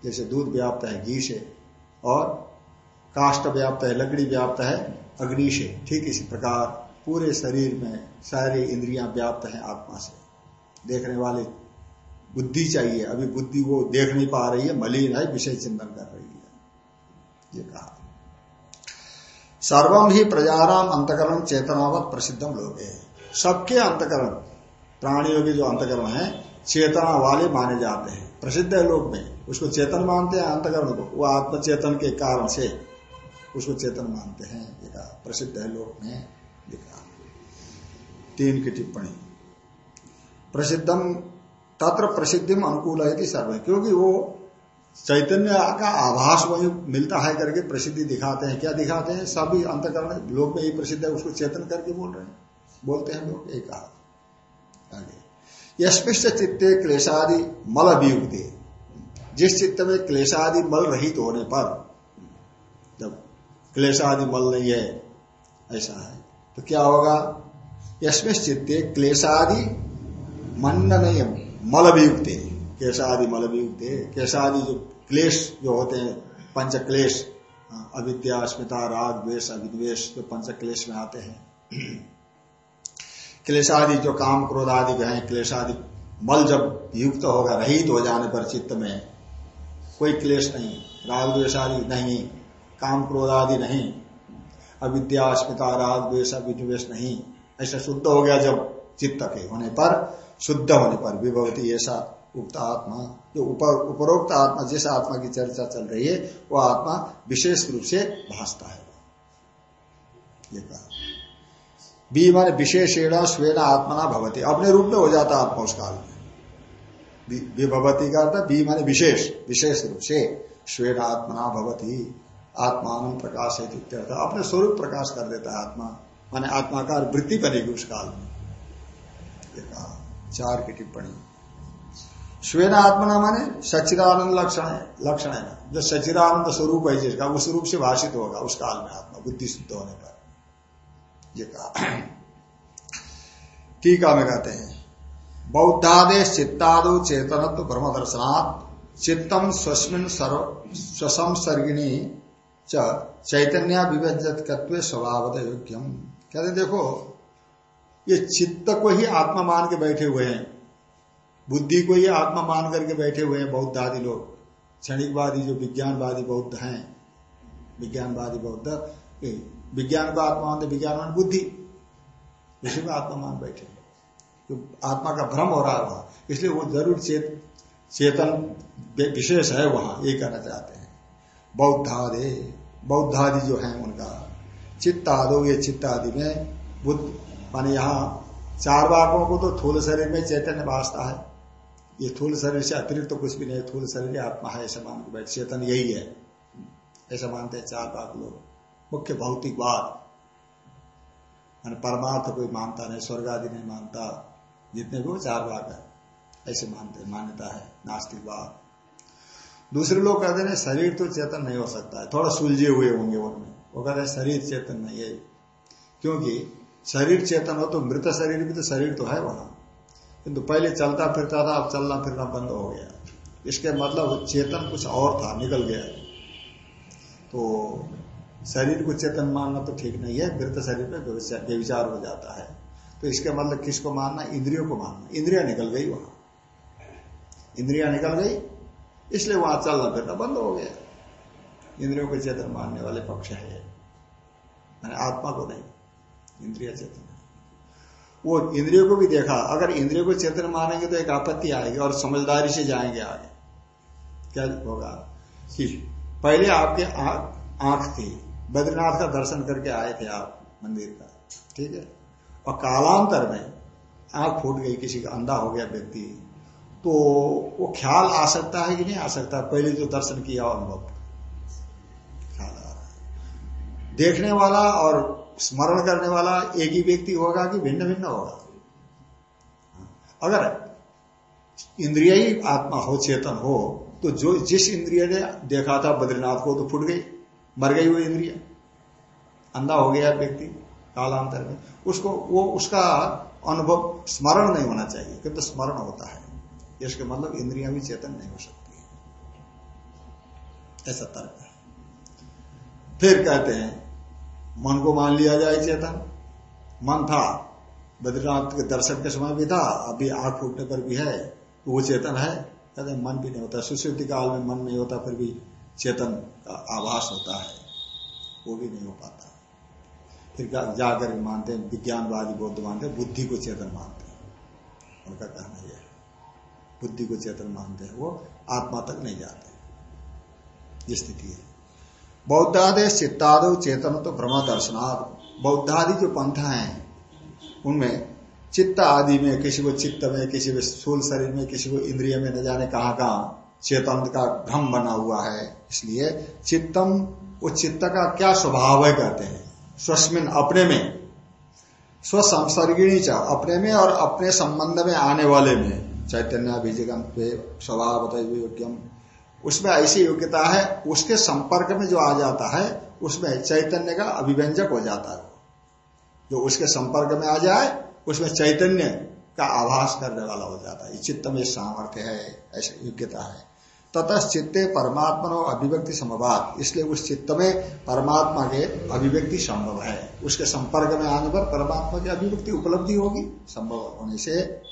जैसे दूध व्याप्त है घी से, और काष्ट व्याप्त है, लकड़ी व्याप्त है अग्नि से, ठीक इसी प्रकार। पूरे शरीर में सारी इंद्रियाँ व्याप्त हैं आत्मा से। देखने वाले बुद्धि चाहिए। अभी बुद्धि वो देख नहीं पा रही है, मलिन है, विषय चिंतन कर रही है। ये कहा। सर्वम ही प्रजाराम अंतकरण चेतनावत प्रसिद्धम लोग सबके अंतकरण, प्राणियों के जो अंतकरण है, चेतना वाले माने जाते हैं। प्रसिद्ध है लोग में। उसको चेतन मानते हैं अंतकरण को। वो आत्मचेतन के कारण से उसको चेतन मानते हैं। प्रसिद्ध है लोग में। लिखा तीन की टिप्पणी। प्रसिद्धम, तत्र प्रसिद्धिम अनुकूल है सर्व, क्योंकि वो चैतन्य का आभास वही मिलता है करके प्रसिद्धि दिखाते हैं। क्या दिखाते हैं? सभी अंतकरण लोग में ही प्रसिद्ध है, उसको चेतन करके बोल रहे हैं। बोलते हैं लोग एक आगे। यशमिश्च चित्ते क्लेशादि मल अभियुक्ति। जिस चित्त में क्लेशादि मल रहित होने पर, जब क्लेशादि मल नहीं है, ऐसा है। तो क्या होगा? यशमिश चित्ते क्लेशादि मन नहीं मल अभियुक्ति केशादि मल युक्त केशादि जो क्लेश जो होते हैं पंच क्लेश अविद्या अस्मिता राग द्वेश अभिद्वेश जो पंच क्लेश में आते हैं। क्लेशादि जो काम क्रोध आदि हैं क्लेशादि मल जब युक्त होगा, रहित हो जाने पर चित्त में, कोई क्लेश नहीं, राग द्वेश नहीं, काम क्रोध आदि नहीं अविद्या अस्मिता राग द्वेश अभिद्वेश नहीं। ऐसा शुद्ध हो गया जब चित्त के होने पर, शुद्ध होने पर विभवती ऐसा उक्त आत्मा। जो उपरोक्त आत्मा, जिस आत्मा की चर्चा चल रही है, वो आत्मा विशेष रूप से भासता है। ये कहा। बी माने विशेषेण स्वेन आत्मना भवती। अपने रूप में हो जाता आत्मा उस काल में। विभवती का अर्थ बी माने विशेष विशेष रूप से स्वेन आत्मना भवती। आत्मान प्रकाश है अपने स्वरूप प्रकाश कर देता है आत्मा, माने आत्माकार वृत्ति बनेगी उस काल में। चार की टिप्पणी। स्वेन आत्मना माने सचिदानंद लक्षण है लक्षण है। ना जो सचिदानंद स्वरूप है जिसका उस रूप से भाषित होगा उस काल में आत्मा, बुद्धि शुद्ध होने पर। ये कहा टीका में कहते हैं। बौद्धादेश चित्तादो चेतनत्व ब्रह्म दर्शनात् चित्तम स्वस्मिन स्वसंसर्गिणी चैतन्य विभजत स्वभाव योग्यम कहते देखो, ये चित्त को ही आत्मा मान के बैठे हुए हैं। बुद्धि को ही आत्मा मान करके बैठे हुए हैं बौद्ध आदि लोग। क्षणिकवादी जो विज्ञानवादी बौद्ध हैं, विज्ञानवादी बौद्ध विज्ञान को आत्मा मानते, विज्ञान मान बुद्धि। उसी को आत्मा मान बैठे तो आत्मा का भ्रम हो रहा है वहाँ इसलिए वो ज़रूर चेत, चेतन विशेष है वहाँ, ये कहना चाहते हैं। बौद्धादे। बौद्धादि जो है उनका। चित्त आदो ये चित्त आदि में बुद्ध, माने यहाँ चार बागों को तो थूल शरीर में चैतन्य वास्ता है। ये थूल शरीर से अतिरिक्त तो कुछ भी नहीं, थूल शरीर आत्मा है, ऐसा मान चेतन यही है। ऐसा मानते हैं चार बाग लोग। मुख्य भौतिकवाद मान परमार्थ कोई मानता नहीं स्वर्ग आदि नहीं मानता। जितने भी वो चार बाग है, ऐसे मानते मान्यता है नास्तिकवाद दूसरे लोग कहते हैं शरीर तो चेतन नहीं हो सकता है। थोड़ा सुलझे हुए होंगे उनमें वो कहते हैं, शरीर चेतन नहीं है। क्योंकि शरीर चेतन हो तो मृत शरीर भी तो शरीर तो है वहाँ। किंतु पहले चलता फिरता था, अब चलना फिरना बंद हो गया। इसके मतलब चेतन कुछ और था, निकल गया। तो शरीर को चेतन मानना तो ठीक नहीं है, मृत शरीर में व्यविचार हो जाता है। तो इसके मतलब किसको मानना? इंद्रियों को मानना। इंद्रिया निकल गई वहाँ। इंद्रिया निकल गई इसलिए वहाँ चलना फिरना बंद हो गया। इंद्रियों को चेतन मानने वाले पक्ष है मैंने आत्मा को नहीं, इंद्रिया चेतन वो इंद्रियों को भी देखा। अगर इंद्रियों को चेतन मानेंगे तो एक आपत्ति आएगी और समझदारी से जाएँगे आगे। क्या होगा? कि पहले आपके आँख थी। बद्रीनाथ का दर्शन करके आए थे आप मंदिर का। ठीक है? और कालांतर में आँख फूट गई, किसी का अंधा हो गया व्यक्ति। तो वो ख्याल आ सकता है कि नहीं आ सकता? पहले जो दर्शन किया अनुभव। ख्याल आ रहा है। देखने वाला और स्मरण करने वाला एक ही व्यक्ति होगा कि भिन्न भिन्न होगा? अगर इंद्रिय ही आत्मा हो, चेतन हो तो जो जिस इंद्रिय ने देखा था बद्रीनाथ को तो फूट गई, मर गई वो इंद्रिय। अंधा हो गया व्यक्ति कालांतर में। उसको वो, उसका अनुभव स्मरण नहीं होना चाहिए किंतु तो स्मरण होता है। इसके मतलब इंद्रिया भी चेतन नहीं हो सकती ऐसा तर्क है। फिर कहते हैं, मन को मान लिया जाए चेतन। मन था, बद्रीनाथ के दर्शन के समय भी था, अभी आठ फूटने पर भी है तो वो चेतन है। कहते मन भी नहीं होता। सुश्रुति काल में मन नहीं होता, फिर भी चेतन का आभास होता है। वो भी नहीं हो पाता। फिर जाकर मानते हैं, विज्ञानवादी, बौद्ध मानते हैं, बुद्धि को चेतन मानते हैं। उनका कहना यह है। बुद्धि को चेतन मानते हैं, वो आत्मा तक नहीं जाते। ये स्थिति है। बौद्धादेश चित्तादो चेतन तो ब्रह्म दर्शनार्थ बौद्धादि जो पंथा है, उनमें चित्त आदि में, किसी को चित्त में, किसी को स्थूल शरीर में, किसी को इंद्रिय में न जाने कहा कहाँ चेतन का भ्रम बना हुआ है। इसलिए चित्तम वो चित्त का क्या स्वभाव है कहते हैं। स्वस्मिन अपने में, स्वसंसर्गिणी अपने में और अपने संबंध में आने वाले में। चैतन्य अभिजगम स्वभाव योग्यम। उसमें ऐसी योग्यता है, उसके संपर्क में जो आ जाता है, उसमें चैतन्य का अभिव्यंजक हो जाता है। जो उसके संपर्क में आ जाए, उसमें चैतन्य का आभास करने वाला हो जाता है। चित्त में सामर्थ्य है, ऐसी योग्यता है। तथा चित्ते परमात्मा और अभिव्यक्ति समवाद इसलिए उस चित्त में परमात्मा के अभिव्यक्ति संभव है। उसके संपर्क में आने पर परमात्मा की अभिव्यक्ति उपलब्धि होगी, संभव होने से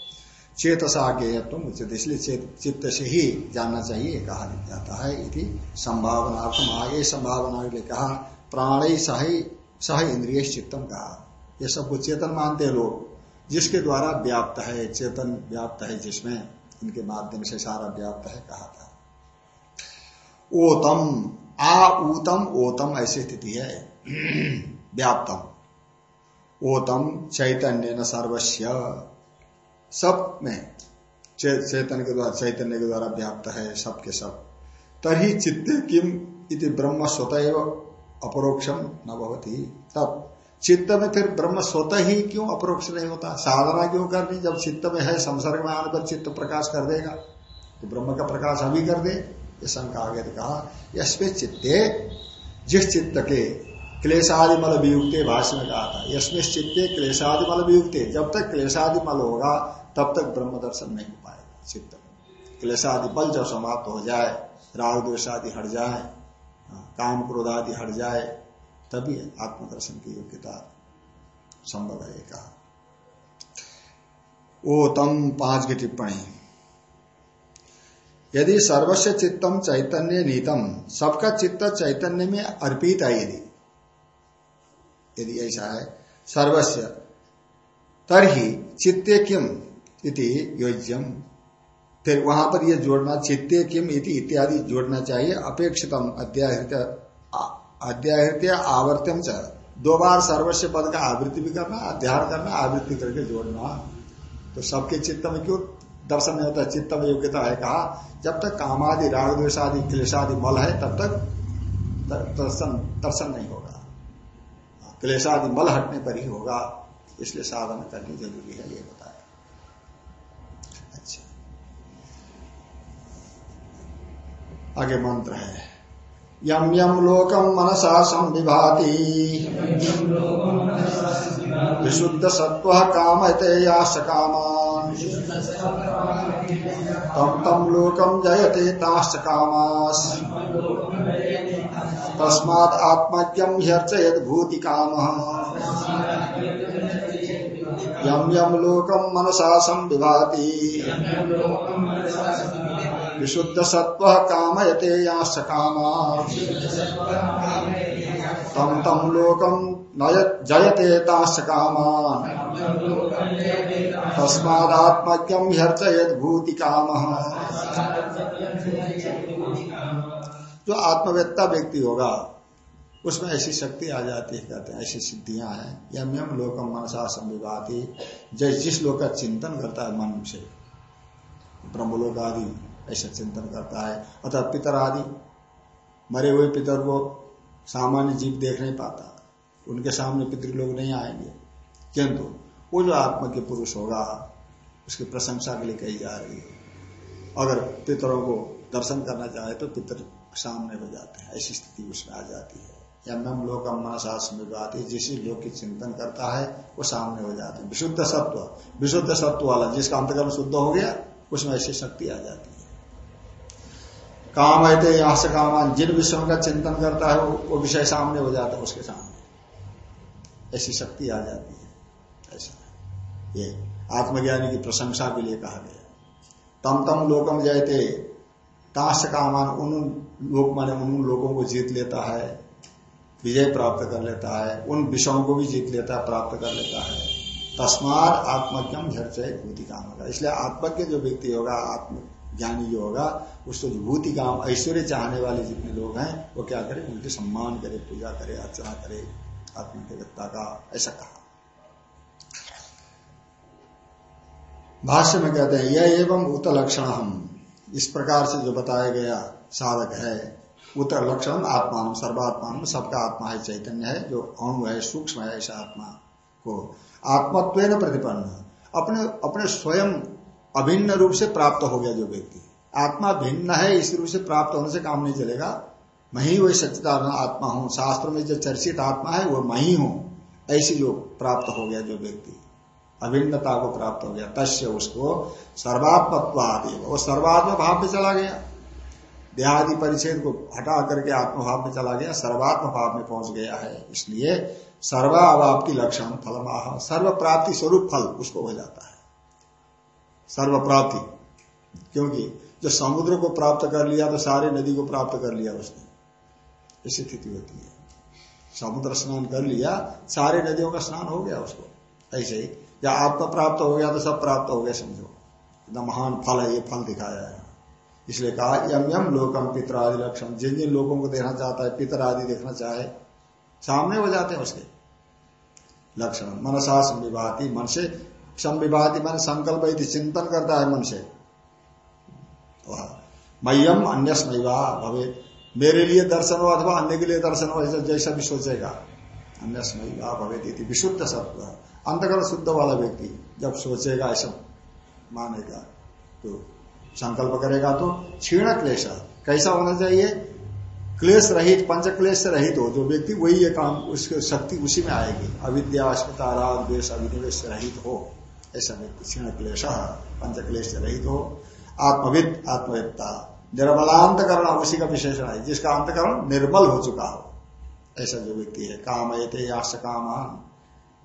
चेतसा तुम उचित इसलिए चित्त से ही जानना चाहिए कहा जाता है इति संभावनार्थम, आगे संभावना के लिए कहा, प्राण सही सह इंद्रिय चित्तम कहा। ये सबको चेतन मानते हैं लोग, जिसके द्वारा व्याप्त है, चेतन व्याप्त है जिसमें इनके माध्यम से सारा व्याप्त है कहा था। ओतम, आ ऊतम, ओतम ऐसी स्थिति है। व्याप्तम। ओतम चैतन्य सर्वस्व सब में चेतन के द्वारा, चैतन्य के द्वारा व्याप्त है सब के सब। तरी चित्ते किम इति ब्रह्म स्वतः अपरोक्षम न भवती। तब, चित्त में फिर ब्रह्म स्वतः ही क्यों अप्रोक्ष नहीं होता? साधना क्यों करनी? जब चित्त में है, संसर्ग में आने पर चित्त प्रकाश कर देगा तो ब्रह्म का प्रकाश अभी कर दे। ये शंका आगे तो कहा यशमे चित्ते, जिस चित्त के क्लेशादि मल वियुक्त भाष्य में कहा था यशमे चित्ते क्लेशादि मल वियुक्त। जब तक क्लेशादि मल होगा तब तक ब्रह्म दर्शन नहीं हो पाएगा चित्त क्लेशादि बल जब समाप्त हो जाए राग द्वेशादि हट जाए हाँ, काम क्रोधादि हट जाए तभी आत्मदर्शन की योग्यता संभव है कहा। ओ तम पाँच की टिप्पणी। यदि सर्वस्व चित्तम चैतन्य नीतम सबका चित्त चैतन्य में अर्पित है यदि यदि ऐसा है सर्वस्व तरही चित्ते किम? इति योज्यम। फिर वहाँ पर यह जोड़ना चित्ते किम इति इत्यादि जोड़ना चाहिए, अपेक्षितम, अध्याहृत अध्याहृत्य आवर्त्यम च। दो बार सर्वस्व पद का आवृत्ति भी करना अध्याय करना, आवृत्ति करके जोड़ना। तो सबके चित्त में क्यों? दर्शन नहीं होता चित्त में योग्यता है कहा, जब तक कामादि राग द्वेशादि क्लेशादि मल है, तब तक दर्शन दर्शन नहीं होगा। क्लेशादि मल हटने पर ही होगा। इसलिए साधन करनी ज़रूरी है, ये आगे मंत्र है। यम यम लोकम मनसा संविभाति। विशुद्ध सत्व कामते याश कामान। तम तम लोकम जयते ताश्च कामास। तस्मात् आत्मज्ञम ह्यर्चयत भूति काम यम यम लोकम मनसा संविभाति। विशुद्ध सत्व कामयते कामा तम तम लोकम जयते ताश्च कामान तस्मात्मज्ञम ह्यर्चयत भूति काम जो आत्मवेत्ता व्यक्ति होगा, उसमें ऐसी शक्ति आ जाती है, कहते हैं, ऐसी सिद्धियाँ हैं। यम यम लोकम मनसा संविभाती। जिस जिस लोग का चिंतन करता है मन से, ब्रह्मलोक आदि ऐसा चिंतन करता है। अतः पितर आदि, मरे हुए पितर को सामान्य जीव देख नहीं पाता। उनके सामने पितृ लोग नहीं आएँगे। किंतु वो जो आत्मा के पुरुष होगा, उसकी प्रशंसा के लिए कही जा रही है। अगर पितरों को दर्शन करना चाहे तो पितर सामने हो जाते हैं। ऐसी स्थिति उसमें आ जाती है। या नम लोग विवाद जिस लोग की चिंतन करता है, वो सामने हो जाते हैं। विशुद्ध सत्व विशुद्ध सत्व वाला जिसका अंतकर्म शुद्ध हो गया, उसमें ऐसी शक्ति आ जाती है। काम आते यहाँ से काम जिन विषयों का चिंतन करता है, वो विषय सामने हो जाता है, उसके सामने। ऐसी शक्ति आ जाती है। ऐसा। ये आत्मज्ञानी की प्रशंसा के लिए कहा गया तम तम लोकम जयते। ताश कामान उन लोक माने उन लोगों को जीत लेता है, विजय प्राप्त कर लेता है, उन विषयों को भी जीत लेता है, प्राप्त कर लेता है। तस्मात आत्मज्ञम झरचय भूति काम होगा इसलिए आत्मज्ञ जो व्यक्ति होगा, आत्म ज्ञानी जो होगा उसको जो भूति काम ऐश्वर्य चाहने वाले जितने लोग हैं, वो क्या करे? उनके सम्मान करे, पूजा करे, अर्चना करे आत्मज्ञता का ऐसा कहा। भाष्य में कहते हैं, यह एवं उत लक्षण हम इस प्रकार से जो बताया गया साधक है उत्तर लक्षण आत्मा सर्वात्मा सबका आत्मा है, चैतन्य है, जो अणु है, सूक्ष्म है, ऐसा आत्मा को आत्मत्व प्रतिपन्न। अपने अपने स्वयं अभिन्न रूप से प्राप्त हो गया जो व्यक्ति। आत्मा भिन्न है, इस रूप से प्राप्त होने से काम नहीं चलेगा। मैं ही वही सच्चिदान आत्मा हूँ। शास्त्र में जो चर्चित आत्मा है, वो मैं ही हूँ। ऐसी जो प्राप्त हो गया जो व्यक्ति। अभिन्नता को प्राप्त हो गया। तस्य उसको सर्वात्मत्व आदि वो सर्वात्म भाव में चला गया। देहादि परिच्छेद को हटा करके आत्मभाव में चला गया। सर्वात्म भाव में पहुँच गया है। इसलिए सर्वाभाव की लक्षण फलमाह। सर्व प्राप्ति स्वरूप फल उसको हो जाता है। सर्व प्राप्ति क्योंकि जो समुद्र को प्राप्त कर लिया तो सारे नदी को प्राप्त कर लिया उसने। ऐसी स्थिति होती है। समुद्र स्नान कर लिया, सारे नदियों का स्नान हो गया उसको। ऐसे ही, या आत्मा प्राप्त हो गया तो सब प्राप्त हो गया, समझो। इतना महान फल है, ये फल दिखाया है। इसलिए कहा, यम यम लोकम पितर आदि लक्षण। जिन जिन लोगों को देखना चाहता है पितर आदि देखना चाहे, सामने हो जाते हैं उसके। लक्षण, मनसा संविभाति, मन से संविभाति मन संकल्प यदि चिंतन करता है मन से। मयम अन्य भवे। मेरे लिए दर्शन हो अथवा अन्य के लिए दर्शन हो जैसा भी सोचेगा। अन्य भवे विशुद्ध सत्व अंतकरण शुद्ध वाला व्यक्ति जब सोचेगा ऐसा मानेगा तो संकल्प करेगा तो क्षीण क्लेश। कैसा होना चाहिए? क्लेश रहित पंच क्लेश रहित हो, जो व्यक्ति वही ये काम, उसकी शक्ति उसी में आएगी। अविद्या, अस्मिता, राग द्वेश अभिनिवेश रहित हो। ऐसा व्यक्ति क्षीण क्लेश पंच क्लेश रहित हो आत्मविद आत्मविदता निर्मलांतकरण उसी का विशेषण है, जिसका अंतकरण निर्मल हो चुका हो, ऐसा जो व्यक्ति है, काम एते याश कामान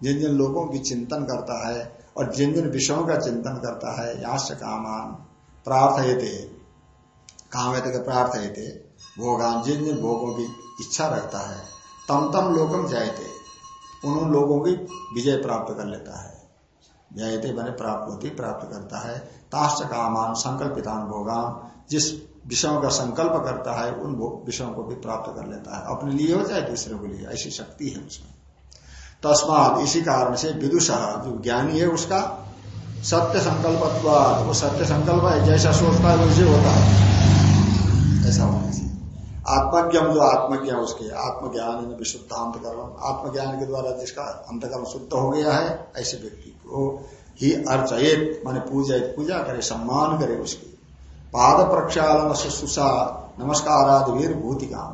जिन जिन लोगों की चिंतन करता है, और जिन जिन विषयों का चिंतन करता है याश कामान प्रार्थयते काम प्रार्थयते भोगान जिन जिन भोगों की इच्छा रखता है तम तम लोकम जायते उन लोगों की विजय प्राप्त कर लेता है। जयते बने प्राप्त होती प्राप्त करता है। ताश्च कामान संकल्पितान भोगान। जिस विषयों का संकल्प करता है, उन विषयों को भी प्राप्त कर लेता है। अपने लिए हो चाहे दूसरे को लिए, ऐसी शक्ति है उसमें। तस्मात इसी कारण से विदुष, जो ज्ञानी है उसका सत्य संकल्प वो सत्य संकल्प है, जैसा सोचता है वैसे होता है। ऐसा होना चाहिए। आत्मज्ञम जो आत्मज्ञ उसके आत्मज्ञान विशुद्धांत कर्म, आत्मज्ञान के द्वारा जिसका अंतकर्म शुद्ध हो गया है, ऐसे व्यक्ति को ही अर्चयत, माने पूजा पूजा करे, सम्मान करे उसकी। पाद प्रक्षालन शुश्रूषा नमस्कार आदि वीर भूति काम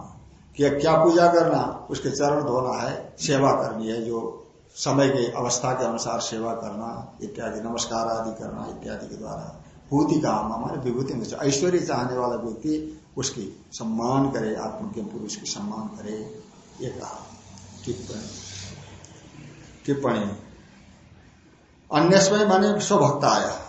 कि क्या पूजा करना? उसके चरण धोना है, सेवा करनी है, जो समय के अवस्था के अनुसार सेवा करना, इत्यादि नमस्कार आदि करना, इत्यादि के द्वारा। भूति का हमारे विभूति में ऐश्वर्य चाहने वाला व्यक्ति उसकी सम्मान करे आत्मज्ञ पुरुष की सम्मान करे, ये कहा। टिप्पणी। टिप्पणी। अन्य समय माने स्वभक्त आया।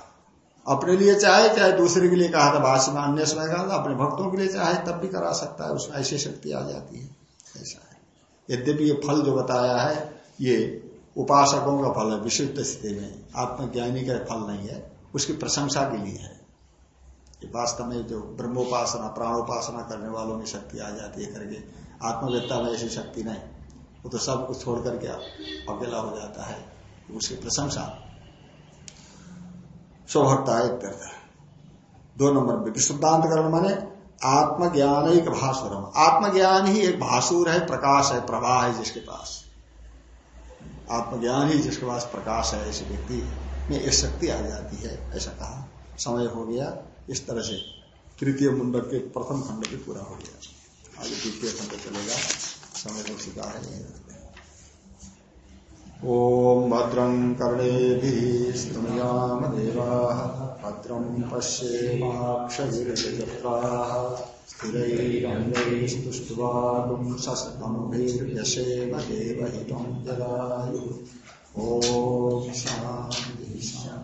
अपने लिए चाहे चाहे दूसरे के लिए कहा था, भाषण में अन्य समय कहा था, अपने भक्तों के लिए चाहे, तब भी करा सकता है, उसमें ऐसी शक्ति आ जाती है। ऐसा है। यद्यपि ये फल जो बताया है, ये उपासकों का फल है, विशुद्ध स्थिति में। आत्मज्ञानी का फल नहीं है, उसकी प्रशंसा के लिए है। वास्तव में जो ब्रह्मोपासना, प्राणोपासना करने वालों में शक्ति आ जाती है करके। आत्मवेत्ता में ऐसी शक्ति नहीं। वो तो सब कुछ छोड़ करके अकेला हो जाता है। उसकी प्रशंसा। स्वभक्ता इत्यर्थ। दो नंबर में विशुद्धांतकरण माने आत्मज्ञान एक भाषुरम आत्मज्ञान ही एक भाषुर है, प्रकाश है, प्रवाह है जिसके पास। आत्मज्ञान ही जिसके पास प्रकाश है, ऐसे व्यक्ति में एक शक्ति आ जाती है, ऐसा कहा। समय हो गया इस तरह से। तृतीय मुंडक के प्रथम खंड भी पूरा हो गया। आगे द्वितीय खंड चलेगा। समय हो चुका है। ॐ भद्रं कर्णेभिः स्तुयाम देवाः। भद्रं पश्येमाक्षभिर्यजत्राः स्थिरैरङ्गैस्तुष्ट्वागुं शशतनुभिर्यशेम देवहितं जलायु। ॐ शान्तिः शान्तिः।